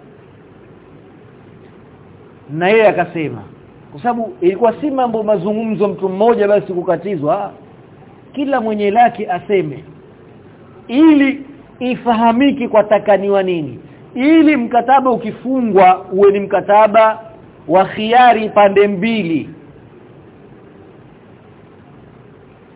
na yeye akasema kwa sababu ilikuwa si mambo mazungumzo mtu mmoja basi kukatizwa. Kila mwenye laki aseme ili ifahamiki kwa takaniwa nini. Ili mkataba ukifungwa uwe ni mkataba wa khiari pande mbili.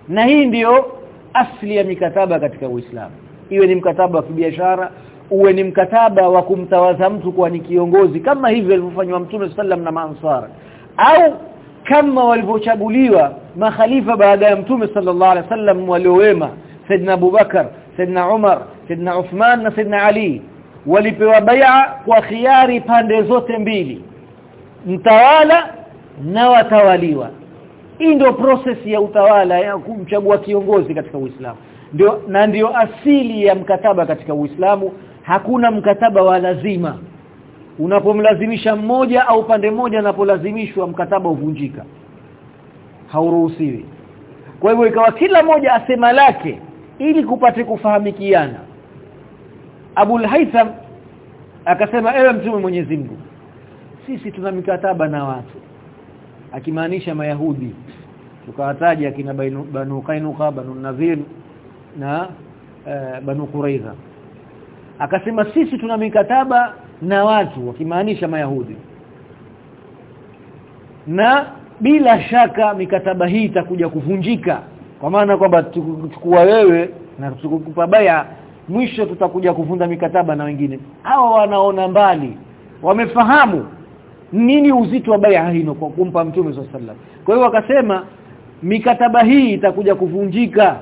Na hii ndiyo asli ya mikataba katika Uislamu. Iwe ni mkataba wa kibiashara uwe ni mkataba wa kumtawaza mtu kuwa ni kiongozi kama hivyo alivyofanywa Mtume sallam na Maansar au kama walivyochaguliwa makhalifa baada ya Mtume sallallahu alaihi wasallam waliowema Saidna Abubakar Saidna Umar Saidna Uthman na Saidna Ali walipewa bai'a kwa khiari pande zote mbili mtawala na watawaliwa. Hii ndio process ya utawala ya kumchagua kiongozi katika Uislamu. Ndio na ndio asili ya mkataba katika Uislamu. Hakuna mkataba wa lazima unapomlazimisha mmoja au pande moja anapolazimishwa mkataba uvunjika hauruhusiwi. Kwa hivyo ikawa kila mmoja asema lake ili kupate kufahamikiana. Abul Haitham akasema ewe mtume Mwenyezi Mungu sisi tuna mikataba na watu. Akimaanisha mayahudi. Tukawataja akina banu Kainuka banu Nadhir na e, banu Quraiza akasema sisi tuna mikataba na watu wakimaanisha mayahudi. Na bila shaka mikataba hii itakuja kuvunjika kwa maana kwamba tukuchukua wewe na tukukupa baya mwisho tutakuja kuvunja mikataba na wengine. Hawa wanaona mbali wamefahamu nini uzito wa baya hino kwa kumpa mtume sallallahu alaihi wasallam. Kwa hiyo wakasema mikataba hii itakuja kuvunjika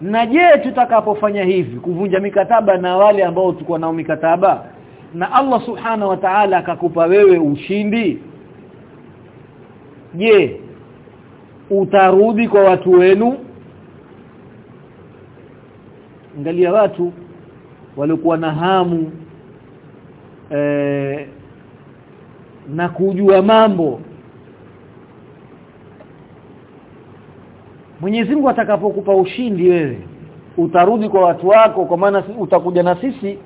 na je tutakapofanya hivi kuvunja mikataba na wale ambao tulikuwa nao mikataba? Na Allah subhana wa ta'ala akakupa wewe ushindi? Je utarudi kwa watu wenu? Angalia watu walikuwa na hamu e, na kujua mambo Mwenyezi Mungu atakapokupa ushindi wewe utarudi kwa watu wako kwa maana utakuja na sisi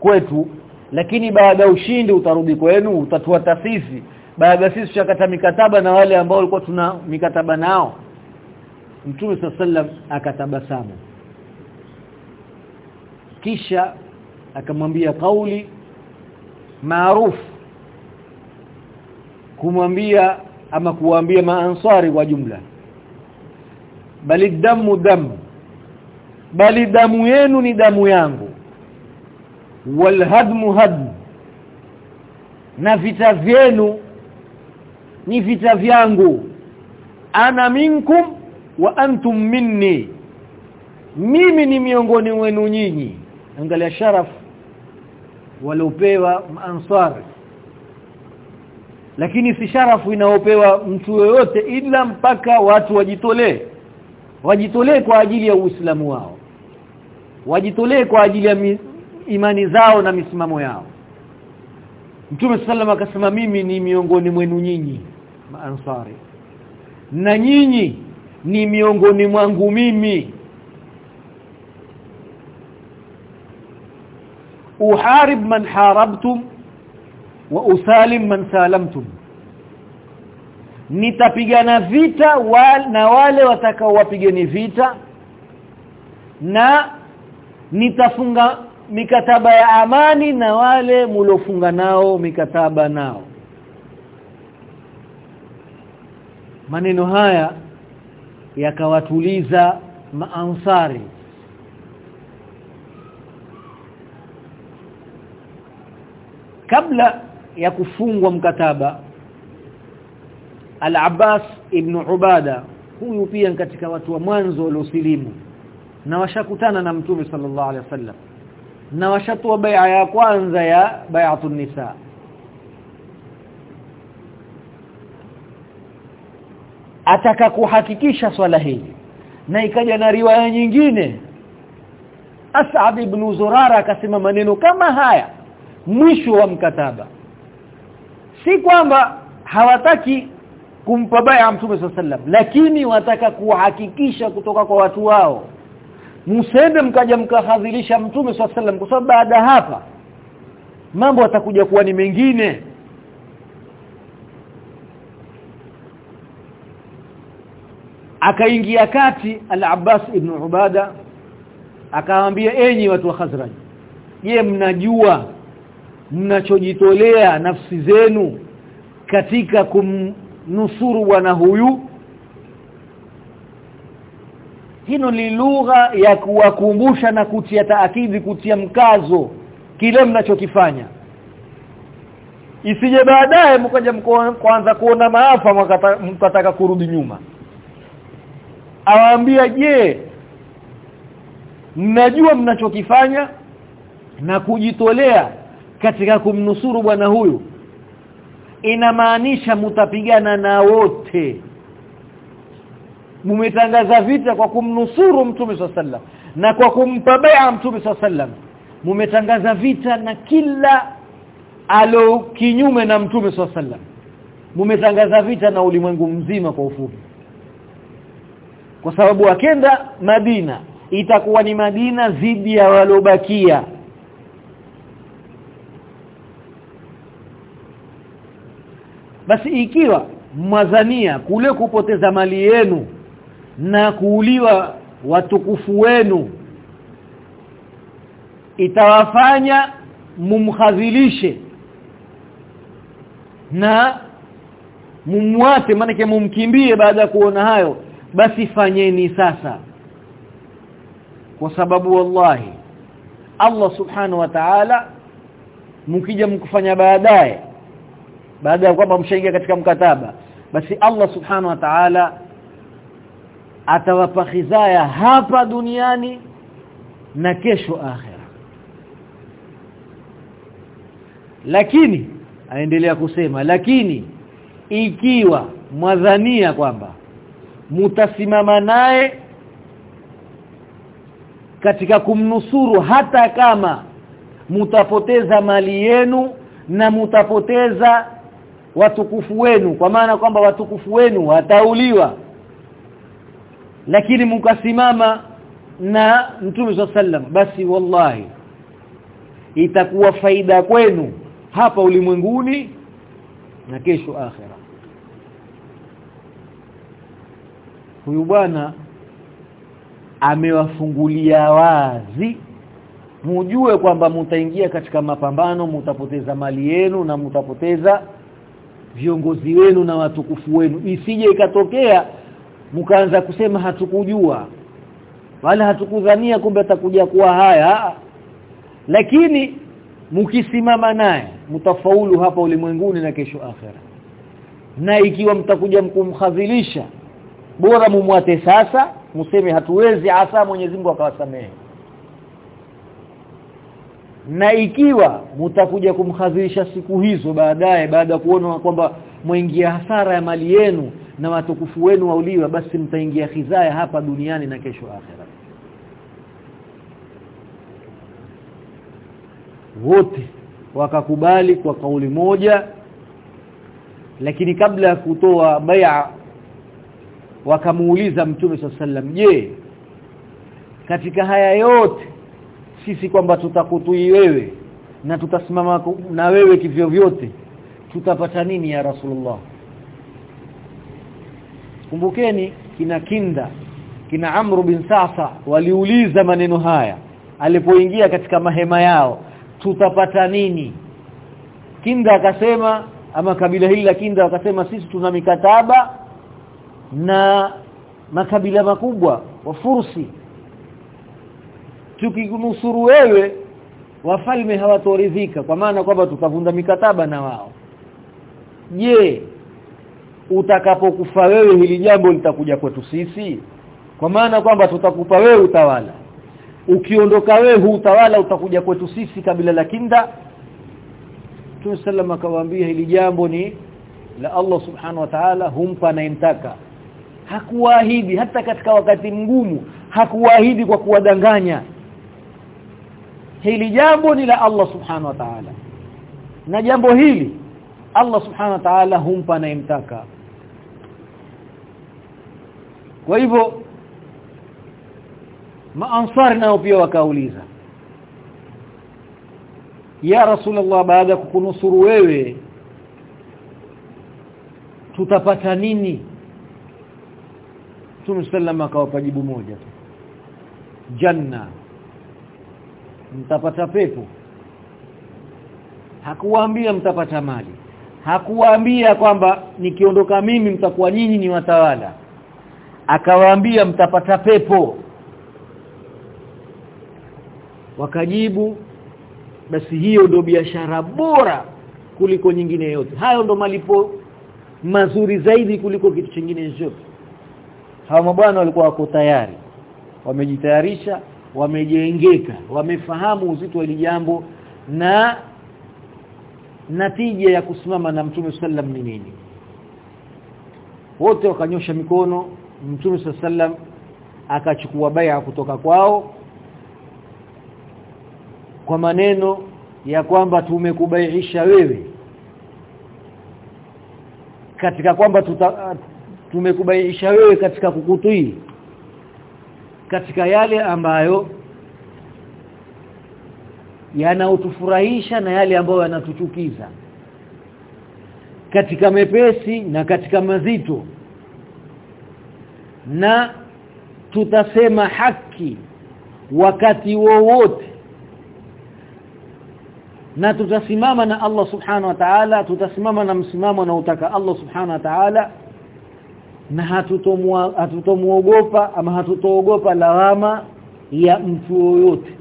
kwetu. Lakini baada ya ushindi utarudi kwenu utatuata sisi baada sisi tushakata mikataba na wale ambao walikuwa tuna mikataba nao. Mtume sallam akatabasamu. Kisha akamwambia kauli maarufu kumwambia ama kuambia maansari kwa jumla bali damu damu. Bali damu yenu ni damu yangu. Walhadmu hadm na vita vyenu ni vita vyangu. Ana minkum wa antum minni. Mimi ni miongoni wenu nyinyi. Angalia sharaf. Waliopewa ansari lakini si sharafu inaopewa mtu yoyote ila mpaka watu wajitolee wajitolee kwa ajili ya Uislamu wao. Wajitolee kwa ajili ya imani zao na misimamo yao. Mtume sallam akasema mimi ni miongoni mwenu nyinyi maansari na nyinyi ni miongoni mwangu mimi. Uharib man harabtum wa usalim man salamtum nitapigana vita wal, na wale watakaowapigeni vita na nitafunga mikataba ya amani na wale mulofunga nao mikataba nao. Maneno haya yakawatuliza maansari. Kabla ya kufungwa mkataba Al-Abbas ibn Ubada huyu pia katika watu wa mwanzo waliosilimu. Na washakutana na Mtume sallallahu alaihi wasallam. Na washatoa bai'a ya kwanza ya bai'atun nisa. Ataka kuhakikisha swala hili. Na ikaja na riwaya nyingine. As'ad ibn Zurara akasema maneno kama haya. Mwisho wa mkataba. Si kwamba hawataki kumpa baya mtume sallam lakini wataka kuhakikisha kutoka kwa watu wao. Msende mkaja mkahadhirisha mtume sallam kwa sababu baada hapa mambo atakuja kuwa ni mengine. Akaingia kati al-Abbas ibn Ubada akawaambia enyi watu wa Khazraj je mnajua mnachojitolea nafsi zenu katika kumnusuru bwana huyu. Hino ni lugha ya kuwakumbusha na kutia taakidi kutia mkazo kile mnachokifanya. Isije baadaye mkaja kwanza kuona maafa mkataka kurudi nyuma. Awaambia je mnajua mnachokifanya na kujitolea katika kumnusuru bwana huyu inamaanisha mutapigana na wote. Mumetangaza vita kwa kumnusuru mtume sallam na kwa kumpa bai'a mtume sallam mumetangaza vita na kila alo kinyume na mtume sallam mumetangaza vita na ulimwengu mzima kwa ufupi. Kwa sababu akenda Madina itakuwa ni Madina zidi ya walobakia basi ikiwa mwazania kule kupoteza mali yenu na kuuliwa watukufu wenu itawafanya mumkhadhilishe na mumwate manake mumkimbie baada ya kuona hayo. Basi fanyeni sasa kwa sababu wallahi Allah subhanahu wa ta'ala mkija mkufanya baadaye baada ya kwamba mshaingia katika mkataba basi Allah subhanahu wa ta'ala atawapa khizaya hapa duniani na kesho akhera. Lakini aendelea kusema lakini ikiwa mwadhania kwamba mutasimama naye katika kumnusuru hata kama mutapoteza mali yenu na mutapoteza watukufu wenu kwa maana kwamba watukufu wenu watauliwa. Lakini mkasimama na Mtume sallam basi wallahi itakuwa faida kwenu hapa ulimwenguni na kesho akhera. Huyu bwana amewafungulia wazi mujue kwamba mutaingia katika mapambano mutapoteza mali yenu na mutapoteza viongozi wenu na watukufu wenu. Isije ikatokea mkaanza kusema hatukujua wala hatukudhania kumbe atakuja kuwa haya. Lakini mkisimama naye mtafaulu hapa ulimwenguni na kesho akhera. Na ikiwa mtakuja mkumkhadhilisha bora mumwate sasa mseme hatuwezi asa Mwenyezi Mungu akawasamehe na ikiwa mtakuja kumhadhirisha siku hizo baadaye baada ya kuona kwamba mwingia hasara ya mali yenu na watukufu wenu wauliwa basi mtaingia khizaya hapa duniani na kesho akhera. Wote wakakubali kwa kauli moja lakini kabla ya kutoa bai'a wakamuuliza mtume sallam je katika haya yote sisi kwamba tutakutui wewe na tutasimama na wewe kivyo vyote tutapata nini ya Rasulullah? Kumbukeni kina Kinda kina Amru bin Sasa waliuliza maneno haya alipoingia katika mahema yao tutapata nini? Kinda akasema ama kabila hili la Kinda wakasema sisi tuna mikataba na makabila makubwa wa Fursi tukikunusuru wewe wafalme hawatoridhika kwa maana kwamba tutavunda mikataba na wao. Je utakapokufa wewe hili jambo litakuja kwetu sisi? Kwa maana kwamba tutakupa wewe utawala. Ukiondoka wewe utawala utakuja kwetu sisi kabila la Kinda. Mtume sallam akawaambia hili jambo ni la Allah subhanahu wa ta'ala humpa anayemtaka. Hakuahidi hata katika wakati mgumu hakuahidi kwa kuwadanganya hili jambo ni la Allah subhanahu wa ta'ala. Na jambo hili Allah subhanahu wa ta'ala humpa anayemtaka. Kwa hivyo maansar nao pia wakauliza ya rasulullah baada ya kukunusuru wewe tutapata nini? Mtume sallam akawapa jibu moja tu janna mtapata pepo. Hakuwaambia mtapata mali hakuwaambia kwamba nikiondoka mimi mtakuwa nyinyi ni watawala. Akawaambia mtapata pepo. Wakajibu basi hiyo ndio biashara bora kuliko nyingine yote. Hayo ndo malipo mazuri zaidi kuliko kitu kingine chochote. Hawa mabwana walikuwa wako tayari. Wamejitayarisha wamejengeka wamefahamu uzito wa jambo na natija ya kusimama na mtume sallam ni nini. Wote wakanyosha mikono mtume sallam akachukua baya kutoka kwao kwa maneno ya kwamba tumekubaiisha wewe. Katika kwamba tumekubaiisha wewe katika kukutii katika yale ambayo yanaotufurahisha na yale ambayo yanatuchukiza. Katika mepesi na katika mazito. Na tutasema haki wakati wowote. Na tutasimama na Allah subhanahu wa ta'ala tutasimama na msimamo na utaka Allah subhanahu wa ta'ala na hatutomuogopa ama hatutoogopa lawama ya mtu yoyote.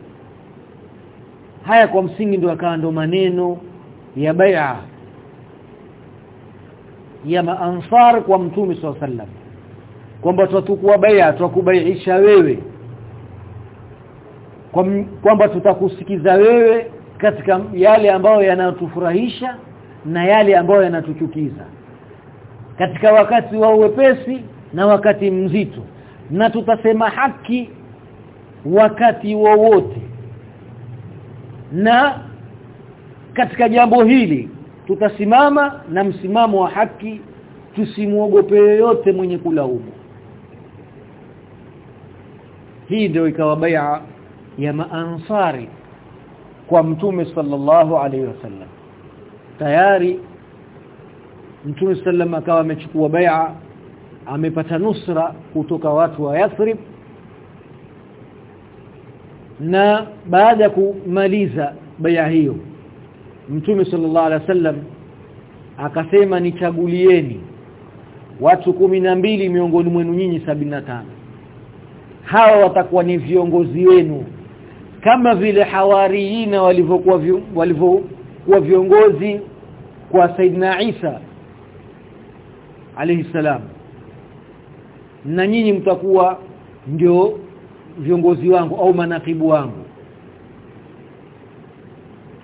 Haya kwa msingi ndio akawa ndo maneno ya bai'a ya maansar kwa mtume swalla sallam. Kwamba tutakuwa bai'a tutakubaiisha wewe. Kwamba tutakusikiza wewe katika yale ambayo yanatufurahisha na yale ambayo yanatuchukiza katika wakati wa uwepesi na wakati mzito. Na tutasema haki wakati wowote. Na katika jambo hili tutasimama na msimamo wa haki tusimuogope yoyote mwenye kulaumu. Hii ndio ikawa bai'a ya maansari kwa mtume sallallahu alaihi wasallam. Tayari mtume sallam akawa amechukua bai'a amepata nusra kutoka watu wa Yathrib. Na baada ya kumaliza bai'a hiyo mtume sallallahu alaihi wasallam akasema nichagulieni watu mbili miongoni mwenu nyinyi tano. Hawa watakuwa ni viongozi wenu kama vile hawariina walivyokuwa walivyokuwa viongozi kwa Saidina Isa alayhi salam. Na nyinyi mtakuwa ndio viongozi wangu au manakibu wangu.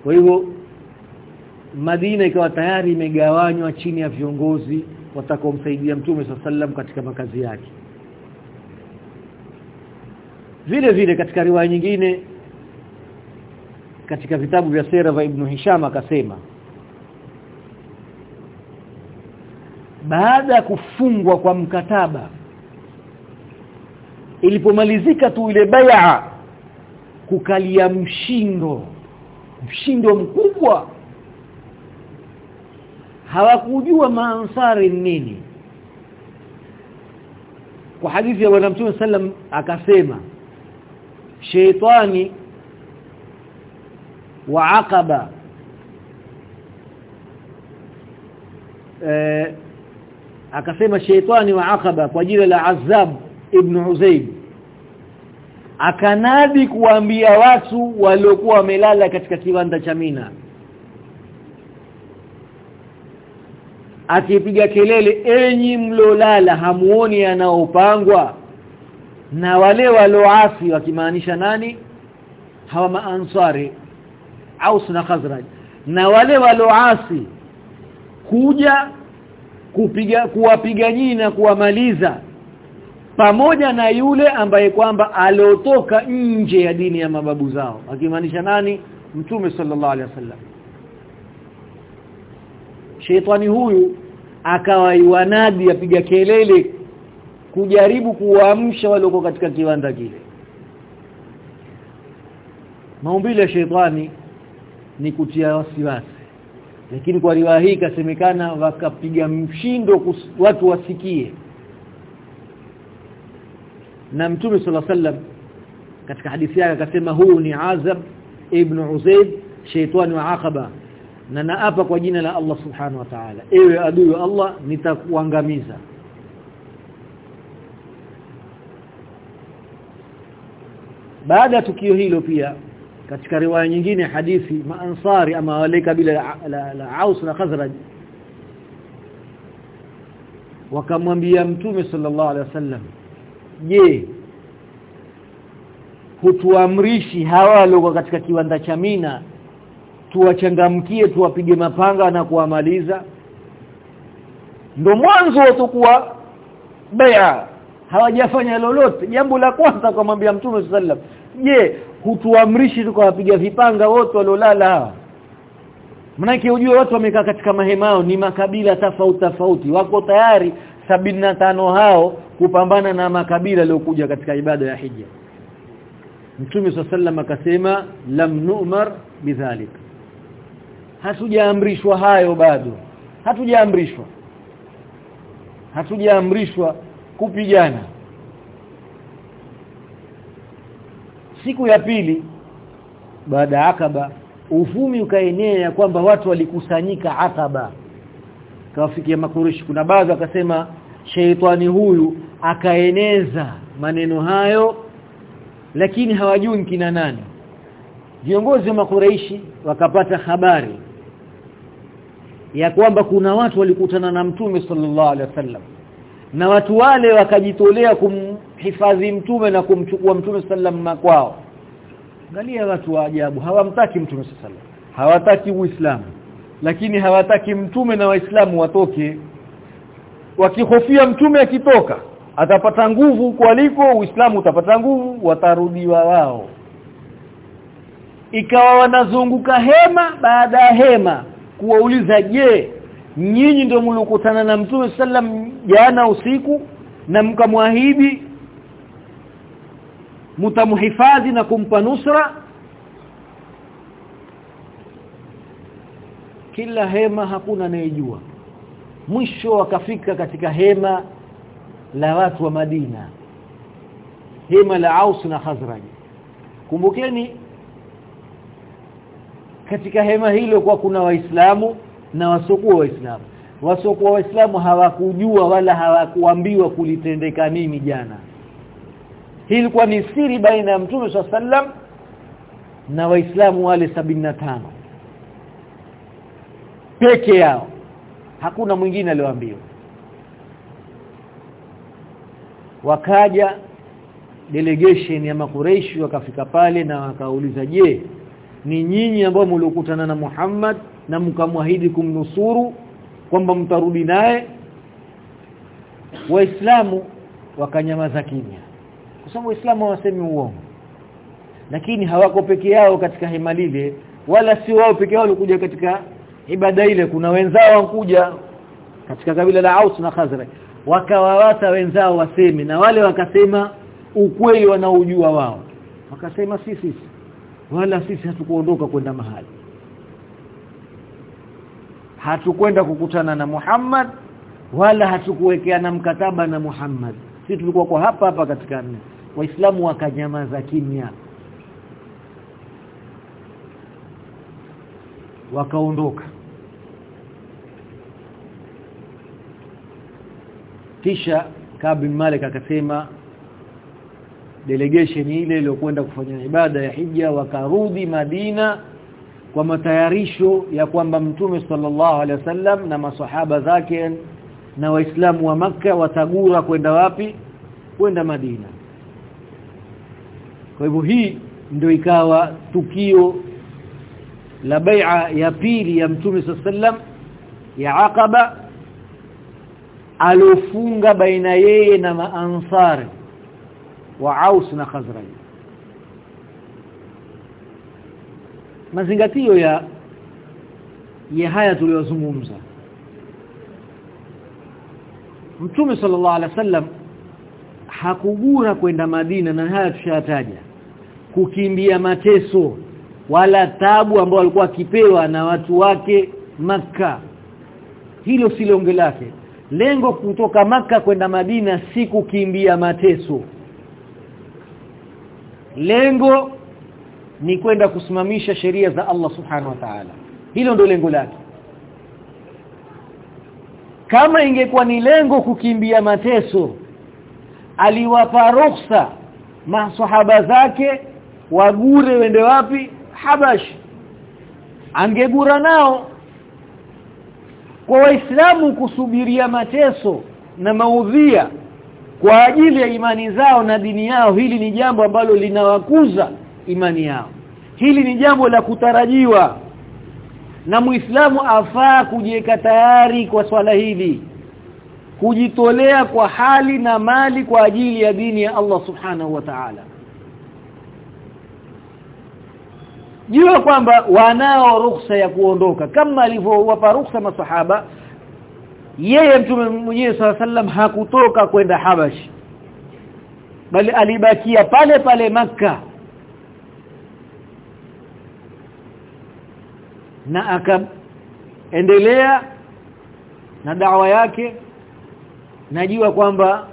Kwa hivyo Madina ikawa tayari imegawanywa chini ya viongozi watakaomsaidia Mtume sallam katika makazi yake. Vile vile katika riwaya nyingine katika vitabu vya sera vya Ibn Hisham akasema baada ya kufungwa kwa mkataba ilipomalizika tu ile bai'a kukalia mshindo mshindo mkubwa. Hawakujua maansari nini. Kwa hadithi ya bwana mtume sallam akasema sheitani wa aqaba. Eh, akasema sheitani wa aqaba kwa jina la Azab ibn Uzayd. Akanadi kuambia watu waliokuwa wamelala katika kiwanda cha Mina. Akipiga kelele enyi mlolala hamuoni anaopangwa na wale walioasi wakimaanisha nani? Hawa maansari Aus na Khazraj. Na wale walioasi kuja kupiga kuwapiga na kuwamaliza. Pamoja na yule ambaye kwamba aliotoka nje ya dini ya mababu zao. Akimaanisha nani? Mtume sallallahu alaihi wasallam. Sheitani huyu akawa iwanadi apiga kelele kujaribu kuwaamsha walioko katika kiwanda kile. Maumbile ya sheitani ni kutia wasiwasi lakini kwa riwaya hii kasemekana wakapiga mshindo watu wasikie. Na mtume sala sallam katika hadithi yake akasema huu ni Azab ibn uzaid shaytani wa Aqaba. Na naapa kwa jina la Allah subhanahu wa ta'ala. Ewe adui wa Allah nitakuangamiza. Baada ya tukio hilo pia katika riwaya nyingine hadithi maansari ama wale kabila la, la, la Aus na Khazraj wakamwambia mtume sallallahu alaihi wasallam je hutuamrishi hawa walio katika kiwanda cha Mina tuwachangamkie tuwapige mapanga na kuwamaliza? Ndo mwanzo watakuwa bai'a hawajafanya lolote. Jambo la kwanza kumwambia mtume sallam je hutuamrishi tukawapiga vipanga wote waliolala. Hawa Manake ujue watu wamekaa katika mahemao ni makabila tofauti tofauti. Wako tayari tano hao kupambana na makabila yaliokuja katika ibada ya hija. Mtume sallam akasema lam nu'mar bidhalik hatujaamrishwa hayo bado. Hatujaamrishwa. Hatujaamrishwa kupigana siku ya pili baada ya akaba uvumi ukaenea kwamba watu walikusanyika akaba kawafikia makurishi kuna baadhi wakasema sheitani huyu akaeneza maneno hayo lakini hawajui kina nani. Viongozi wa makuraishi wakapata habari ya kwamba kuna watu walikutana na mtume sallallahu alaihi wasallam na watu wale wakajitolea kumhifadhi mtume na kumchukua mtume sallam makwao angalia watu wa ajabu hawamtaki mtume sallam hawataki uislamu. Lakini hawataki mtume na waislamu watoke. Wakihofia mtume akitoka atapata nguvu huko aliko uislamu utapata nguvu watarudiwa wao. Ikawa wanazunguka hema baada ya hema kuwauliza je nyinyi ndio mlikutana na mtume sallam jana usiku na mkamwahidi. Mtamhifadhi na kumpa nusra. Kila hema hakuna anayejua. Mwisho wakafika katika hema la watu wa Madina. Hema la Aus na Khazraj. Kumbukeni katika hema hilo kwa kuna waislamu na wasokuwa waislamu. Wasokuwa waislamu hawakujua wala hawakuambiwa kulitendeka nini jana. Hii ilikuwa ni siri baina ya mtume sallam na waislamu wale tano. Peke yao. Hakuna mwingine aliyoambiwa wakaja delegation ya makureishi wakafika pale na wakauliza je ni nyinyi ambao mliokutana na Muhammad na mkamwahidi kumnusuru kwamba mtarudi naye. Waislamu wakanyamaza kimya kwa sababu waislamu hawasemi uongo lakini hawako peke yao katika hema lile wala si wao peke yao walikuja katika ibada ile. Kuna wenzao wankuja katika kabila la Aus na Khazraj wakawawata wenzao waseme na wale wakasema ukweli wanaojua wao wakasema sisi sisi wala sisi hatukuondoka kwenda mahali hatukwenda kukutana na Muhammad wala hatukuwekea na mkataba na Muhammad. Sisi tulikuwa kwa hapa hapa katika nne. Waislamu wakanyamaza kimya. Wakaondoka. Kisha Kabi Malik akasema delegation ile iliyokwenda kufanya ibada ya hija wakarudi Madina kwa matayarisho ya kwamba Mtume sallallahu alaihi wasallam na masahaba zake na waislamu wa maka watagura kwenda wapi? Kwenda Madina. Kwa hivyo hii ndio ikawa tukio la bai'a ya pili ya Mtume sallam ya Aqaba alofunga baina yeye na maansari wa Aus na Khazraj mazingatio ya ya haya tuliyozungumza. Mtume sallallahu alaihi wasallam hakugura kwenda Madina na haya tushayataja. Kukimbia mateso wala tabu ambao alikuwa akipewa na watu wake maka hilo si lengo lake. Lengo kutoka maka kwenda Madina si kukimbia mateso. Lengo ni kwenda kusimamisha sheria za Allah subhanahu wa ta'ala. Hilo ndio lengo lake. Kama ingekuwa ni lengo kukimbia mateso aliwapa ruhusa maswahaba zake wagure wende wapi? Habash. Angegura nao. Kwa waislamu kusubiria mateso na maudhia kwa ajili ya imani zao na dini yao hili ni jambo ambalo linawakuza imani yao. Hili ni jambo la kutarajiwa na muislamu afaa kujiweka tayari kwa swala hili kujitolea kwa hali na mali kwa ajili ya dini ya Allah subhanahu wa ta'ala. Jua kwamba wanao ruhusa ya kuondoka kama alivyowapa ruhusa masahaba yeye mtume mwenyewe sallam hakutoka kwenda Habashi bali alibakia pale pale maka na akaendelea na dawa yake. Najua kwamba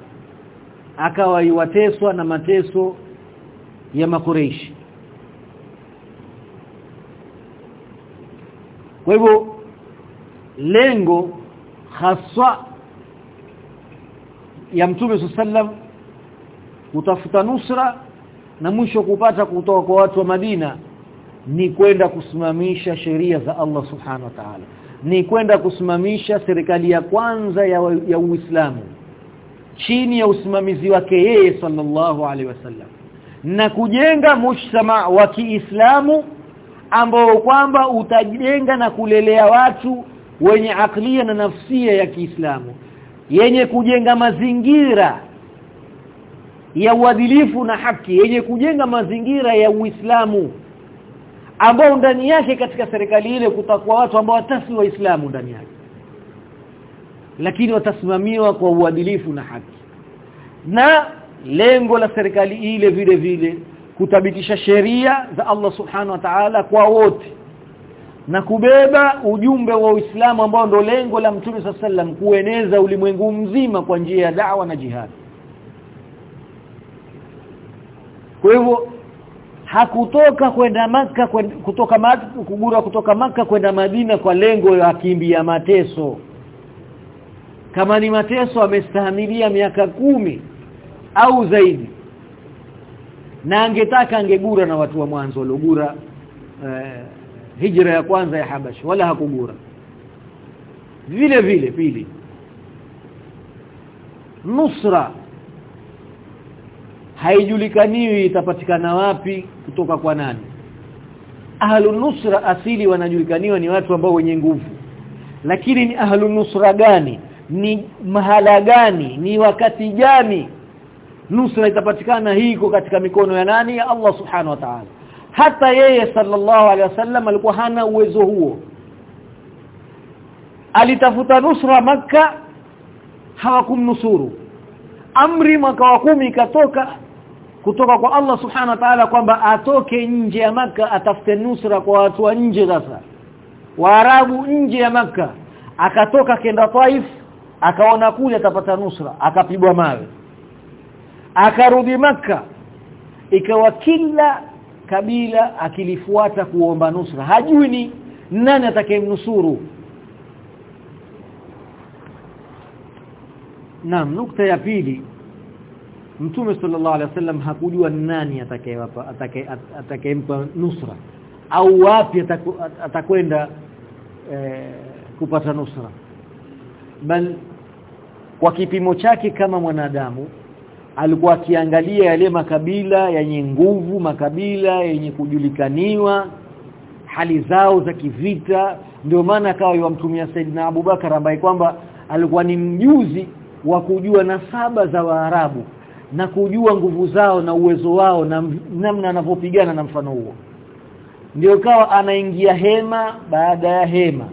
akawa iwateswa na mateso ya makureishi kwa hivyo lengo haswa ya mtume sallam kutafuta nusra na mwisho kupata kutoka kwa watu wa Madina ni kwenda kusimamisha sheria za Allah subhanahu wa ta'ala. Ni kwenda kusimamisha serikali ya kwanza ya, ya Uislamu. Chini ya usimamizi wake yeye sallallahu alaihi wasallam. Na kujenga mujtama wa Kiislamu ambao kwamba utajenga na kulelea watu wenye aklia na nafsia ya Kiislamu. Yenye kujenga mazingira ya uadilifu na haki. Yenye kujenga mazingira ya Uislamu ambao ndani yake katika serikali ile kutakuwa watu ambao watasi waislamu ndani yake. Lakini watasimamiwa kwa uadilifu na haki. Na lengo la serikali ile vile vile kutabitisha sheria za Allah subhanahu wa ta'ala kwa wote. Na kubeba ujumbe wa Uislamu ambao ndo lengo la Mtume sallam kueneza ulimwengu mzima kwa njia ya da'wa na jihad. Kwa hivyo hakutoka kwenda maka kutoka maka, kugura kutoka maka kwenda Madina kwa lengo la kimbia mateso. Kama ni mateso amestahimilia miaka kumi au zaidi. Na angetaka angegura na watu wa mwanzo waliogura eh, hijra ya kwanza ya Habash wala hakugura vile vile pili nusra haijulikaniwi itapatikana wapi kutoka kwa nani. Ahlun nusra asili wanajulikaniwa ni watu ambao wenye nguvu. Lakini ni ahlun nusra gani? Ni mahala gani? Ni wakati gani? Nusra itapatikana hii iko katika mikono ya nani? Ya Allah subhanahu wa ta'ala. Hata yeye sallallahu alaihi wasallam alikuwa hana uwezo huo. Alitafuta nusra maka hawakumnusuru. Amri mwaka wa kumi ikatoka kutoka kwa Allah subhanahu wa ta'ala kwamba atoke nje ya maka atafute nusra kwa watu wa nje sasa. Waarabu nje ya maka akatoka kenda Taif akaona kule atapata nusra akapigwa mawe. Akarudi maka ikawa kila kabila akilifuata kuomba nusra. Hajui ni nani atakayemnusuru. Naam nukta ya pili Mtume sallallahu alaihi wasallam hakujua nani atakayewapa atakayempa nusra. Au wapi atakwenda eh, kupata nusra. Bal kwa kipimo chake kama mwanadamu alikuwa akiangalia yale makabila yenye nguvu makabila yenye kujulikaniwa hali zao za kivita ndio maana akawa yamtumia Saidina Abubakar ambaye kwamba alikuwa ni mjuzi wa kujua nasaba za Waarabu na kujua nguvu zao na uwezo wao na namna anavyopigana na mfano huo. Ndio kawa anaingia hema baada ya hema.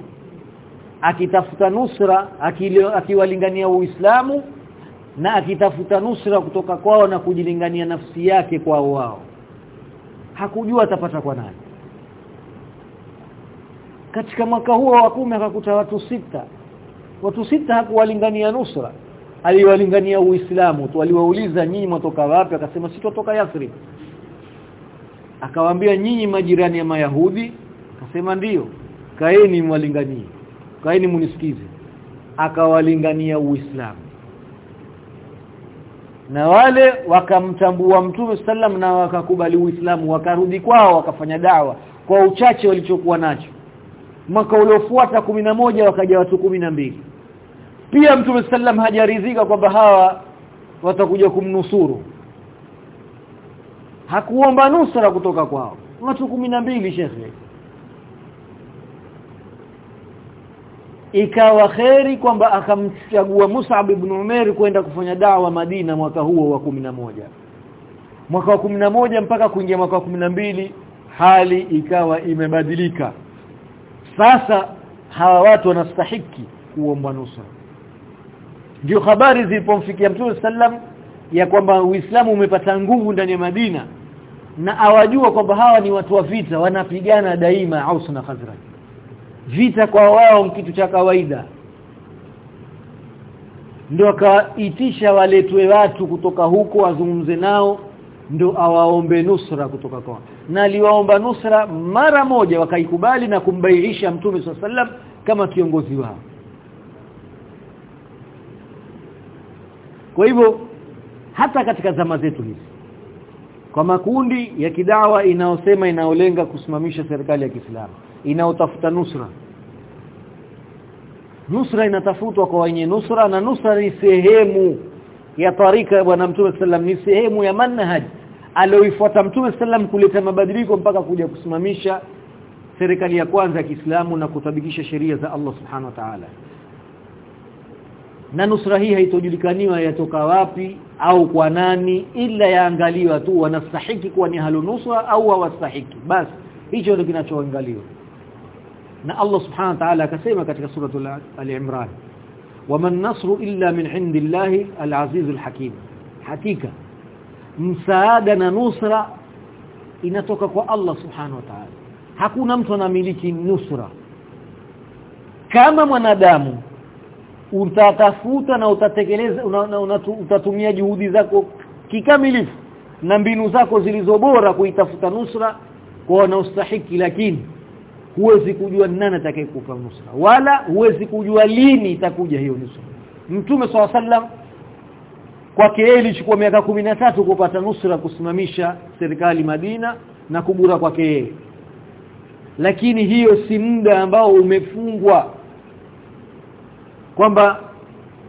Akitafuta nusra akiwalingania Uislamu na akitafuta nusra kutoka kwao na kujilingania nafsi yake kwao wao. Hakujua atapata kwa nani. Katika mwaka huo wa kumi akakuta watu sita. Watu sita hakuwalingania nusra aliwalingania uislamu tu. Aliwauliza nyinyi mtoka wapi? Akasema sitotoka Yathrib. Akawaambia nyinyi majirani ya mayahudi? Akasema ndiyo kaeni mwalinganie kaeni munisikize. Akawalingania uislamu. Na wale wakamtambua mtume sallam na wakakubali uislamu wakarudi kwao wakafanya dawa kwa uchache walichokuwa nacho. Mwaka uliofuata moja wakaja watu mbili pia mtume sallam hajaridhika kwamba hawa watakuja kumnusuru. Hakuomba nusra kutoka kwao. Watu mbili shekhe. Ikawa kheri kwamba akamchagua Mus'ab ibn Umair kwenda kufanya dawa Madina mwaka huo wa moja. Mwaka wa moja mpaka kuingia mwaka wa mbili hali ikawa imebadilika. Sasa hawa watu wanastahiki kuomba nusra ndio habari zilipomfikia Mtume sallam ya kwamba Uislamu umepata nguvu ndani ya Madina na awajua kwamba hawa ni watu wa vita wanapigana daima Aus na Khazraj. Vita kwa wao kitu cha kawaida. Ndio akaitisha waletwe watu kutoka huko wazungumze nao ndio awaombe nusra kutoka kwao. Na aliwaomba nusra mara moja wakaikubali na kumbaiisha mtume sallam kama kiongozi wao kwa hivyo hata katika zama zetu hizi kwa makundi ya kidawa inayosema inaolenga kusimamisha serikali ya Kiislamu inaotafuta nusra. Nusra inatafutwa kwa wenye nusra na nusra ni sehemu ya tarika ya bwana mtume sallam ni sehemu ya manhaj aliyoifuata mtume sallam kuleta mabadiliko mpaka kuja kusimamisha serikali ya kwanza ya Kiislamu na kutabikisha sheria za Allah subhanahu wa ta'ala na nusra hii haitojulikaniwa yatoka wapi au kwa nani ila yaangaliwa tu wanastahiki kuwa ni halu nusra au hawastahiki. Basi hicho ndio kinachoangaliwa. Na Allah subhanahu wa ta'ala akasema katika suratul al-Imran waman nasru illa min indillahi al-aziz al-hakim hakika msaada na nusra inatoka kwa Allah subhanahu wa ta'ala. Hakuna mtu anamiliki nusra. Kama mwanadamu utatafuta na utatekeleza una, una, utatumia juhudi zako kikamilifu na mbinu zako zilizobora kuitafuta nusra kwa wanaostahiki lakini huwezi kujua nani atakayekupa nusra wala huwezi kujua lini itakuja hiyo nusra. Mtume swalla sallam kwake yeye ilichukua miaka tatu kupata nusra kusimamisha serikali Madina na kubura kwake lakini hiyo si muda ambao umefungwa kwamba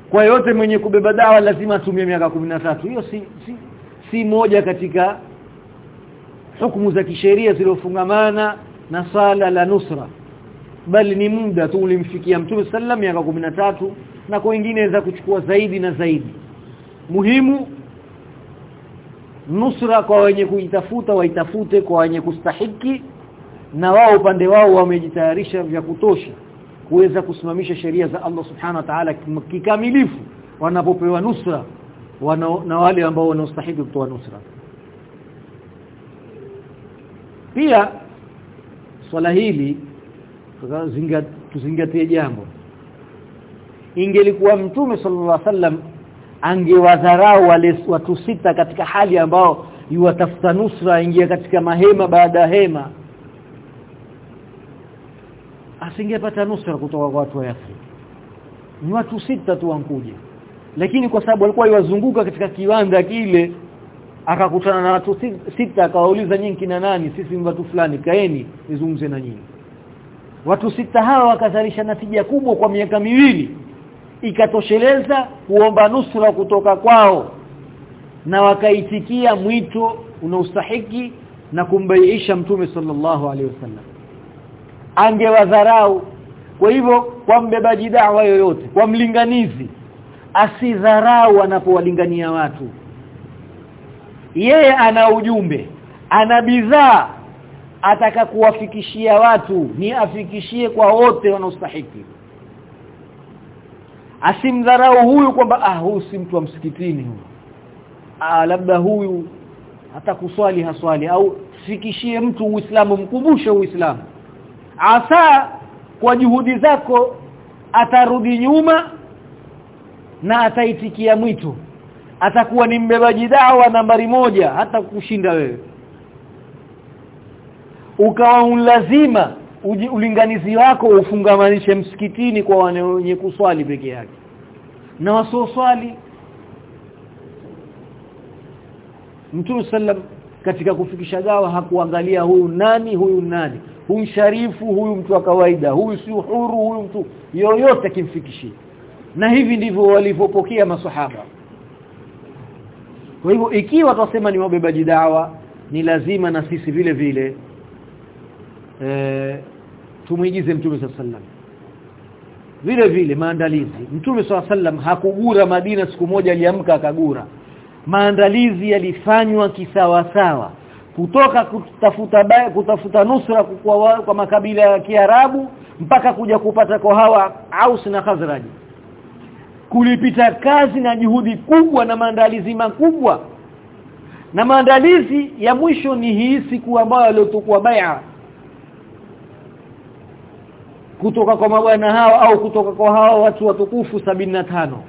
kwa yote mwenye kubeba dawa lazima atumie miaka tatu. Hiyo si, si si moja katika hukumu za kisheria zilizofungamana na sala la nusra. Bali ni muda tu ulimfikia Mtume sallam miaka tatu na kwa wengine za kuchukua zaidi na zaidi. Muhimu nusra kwa wenye kuitafuta waitafute kwa wenye kustahiki na wao upande wao wamejitayarisha vya kutosha kuweza kusimamisha sheria za Allah subhanahu wa ta'ala kikamilifu wanapopewa nusra wana, na wale ambao wanaostahili kutoa nusra. Pia swala hili tuzingatie jambo. Ingelikuwa mtume sallallahu alaihi wasallam angewadharau wale watu sita katika hali ambao yuwatafuta nusra ingia katika mahema baada ya hema asingepata nusra kutoka kwa watu wa Yathrib ni watu sita tu wankuja lakini kwa sababu alikuwa iwazunguka katika kiwanda kile akakutana na watu sita akawauliza nyinyi na nani? Sisi ni watu fulani kaeni nizungumze na nyinyi. Watu sita hawa wakazalisha natija kubwa kwa miaka miwili. Ikatosheleza kuomba nusra kutoka kwao. Na wakaitikia mwito unaostahiki na kumbaiisha mtume sallallahu alaihi wasallam angewadharau. Kwa hivyo kwa mbebaji dawa yoyote kwa mlinganizi asidharau anapowalingania watu. Yeye ana ujumbe ana bidhaa ataka kuwafikishia watu ni afikishie kwa wote wanaostahili asimdharau huyu kwamba ah huyu si mtu wa msikitini huyu. Ah labda huyu hata kuswali haswali au fikishie mtu uislamu mkumbushe uislamu asa kwa juhudi zako atarudi nyuma na ataitikia mwito atakuwa ni mbebaji dawa nambari moja hata kushinda wewe. Ukawa unlazima ulinganizi wako ufungamanishe msikitini kwa wenye kuswali peke yake. Na wasioswali Mtume sallam katika kufikisha dawa hakuangalia huyu nani huyu nani huyu sharifu huyu mtu wa kawaida huyu si huru huyu mtu yoyote kimfikishie na hivi ndivyo walivyopokea maswahaba. Kwa hivyo ikiwa tutasema ni wabebaji dawa ni lazima na sisi vile vile e, tumuigize mtume sallam. Vile vile maandalizi. Mtume sallam hakugura Madina siku moja aliamka akagura. Maandalizi yalifanywa kisawasawa kutoka kutafuta baya, kutafuta nusra kwa, kwa makabila ya Kiarabu mpaka kuja kupata kwa hawa Aus na Khazraj. Kulipita kazi na juhudi kubwa na maandalizi makubwa. Na maandalizi ya mwisho ni hii siku ambayo waliotukua bai'a. Kutoka kwa mabwana hao au kutoka kwa hao watu watukufu tano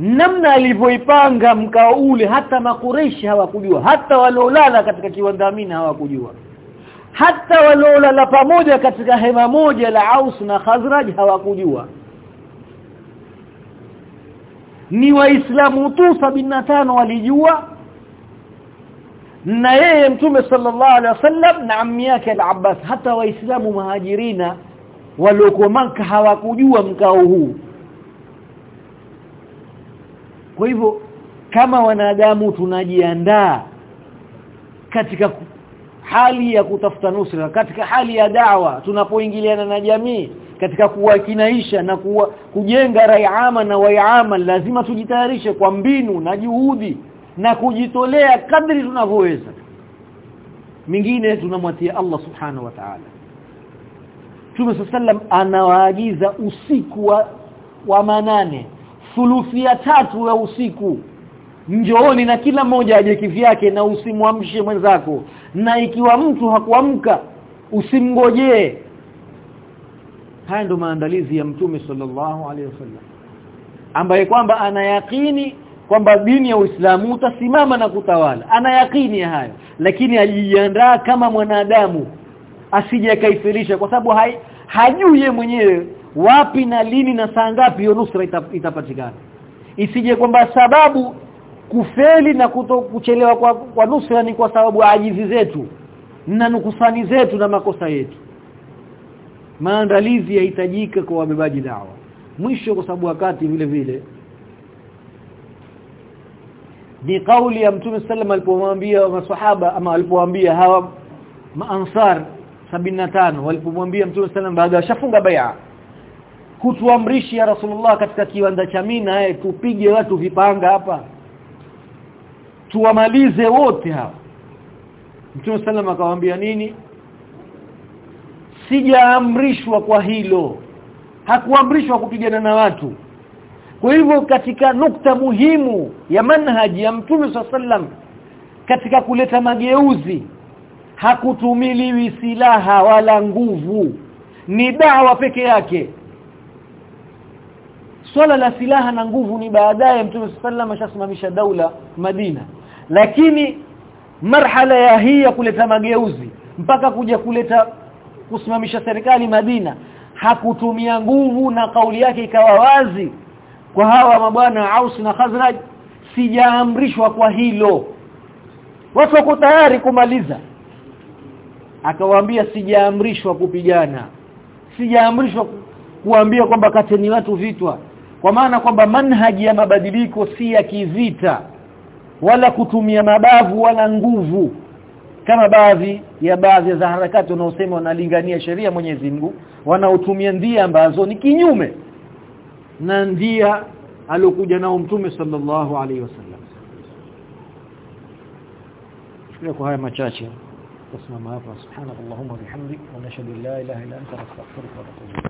namna alivyoipanga mkao ule hata makureshi hawakujua hata waliolala katika kiwanda amina hawakujua hata waliolala pamoja katika hema moja la Aus na Khazraj hawakujua. Ni waislamu tu tano walijua na yeye mtume sallallahu alaihi wasallam na ammi yake al-Abbas hata waislamu muhajirina waliokuwa maka hawakujua mkao huu kwa hivyo kama wanadamu tunajiandaa katika hali ya kutafuta nusra katika hali ya dawa tunapoingiliana na jamii katika kuwakinaisha na kuwa, kujenga raiama na waiama lazima tujitayarishe kwa mbinu na juhudi na kujitolea kadri tunavyoweza. Mingine tunamwatia Allah subhanahu wa ta'ala. Mtume sallam anawaagiza usiku wa, wa manane thuluthi ya tatu ya usiku. Njooni na kila mmoja aje kivyake na usimwamshe mwenzako. Na ikiwa mtu hakuamka usimngojee. Haya ndo maandalizi ya mtume sallallahu alaihi wasallam ambaye kwamba anayakini kwamba dini ya Uislamu utasimama na kutawala. Ana yakini ya hayo lakini alijiandaa kama mwanadamu asije kaifirisha kwa sababu hajui yeye mwenyewe wapi na lini na saa ngapi hiyo nusra itapatikana? Isije kwamba sababu kufeli na kuto, kuchelewa kwa, kwa nusra ni kwa sababu ajizi zetu na nukusani zetu na makosa yetu. Maandalizi yahitajika kwa wabebaji dawa. Mwisho kwa sababu wakati vile vile. Ni kauli ya Mtume sallam alipomwambia maswahaba ama alipowaambia hawa maansar 75 walipomwambia Mtume sallam baada ya shafunga bai'a hutuamrishi ya Rasulullah katika kiwanda cha Mina eh tupige watu vipanga hapa. Tuwamalize wote hawa Mtume sallam akawaambia nini? Sijaamrishwa kwa hilo. Hakuamrishwa kupigana na watu. Kwa hivyo katika nukta muhimu ya manhaji ya Mtume sallam katika kuleta mageuzi hakutumiliwi silaha wala nguvu. Ni dawa peke yake swala la silaha na nguvu ni baadaye Mtume sallam ashasimamisha daula Madina. Lakini marhala ya hii ya kuleta mageuzi mpaka kuja kuleta kusimamisha serikali Madina hakutumia nguvu na kauli yake ikawa wazi kwa hawa mabwana Aus na Khazraj sijaamrishwa kwa hilo. Watu wako tayari kumaliza. Akawaambia sijaamrishwa kupigana. Sijaamrishwa kuambia kwamba kateni watu vitwa kwa maana kwamba manhaji ya mabadiliko si ya kivita wala kutumia mabavu wala nguvu kama baadhi ya baadhi za harakati wanaosema wanalingania sheria Mwenyezi Mungu wanaotumia ndia ambazo ni kinyume na ndia alokuja nao mtume sallallahu alaihi wasallam. Fikiria kwa haya machache. Tusimama hapa. Subhanakallahumma bihamdik wa nashhadu an la ilaha illa anta astaghfiruka wa atubu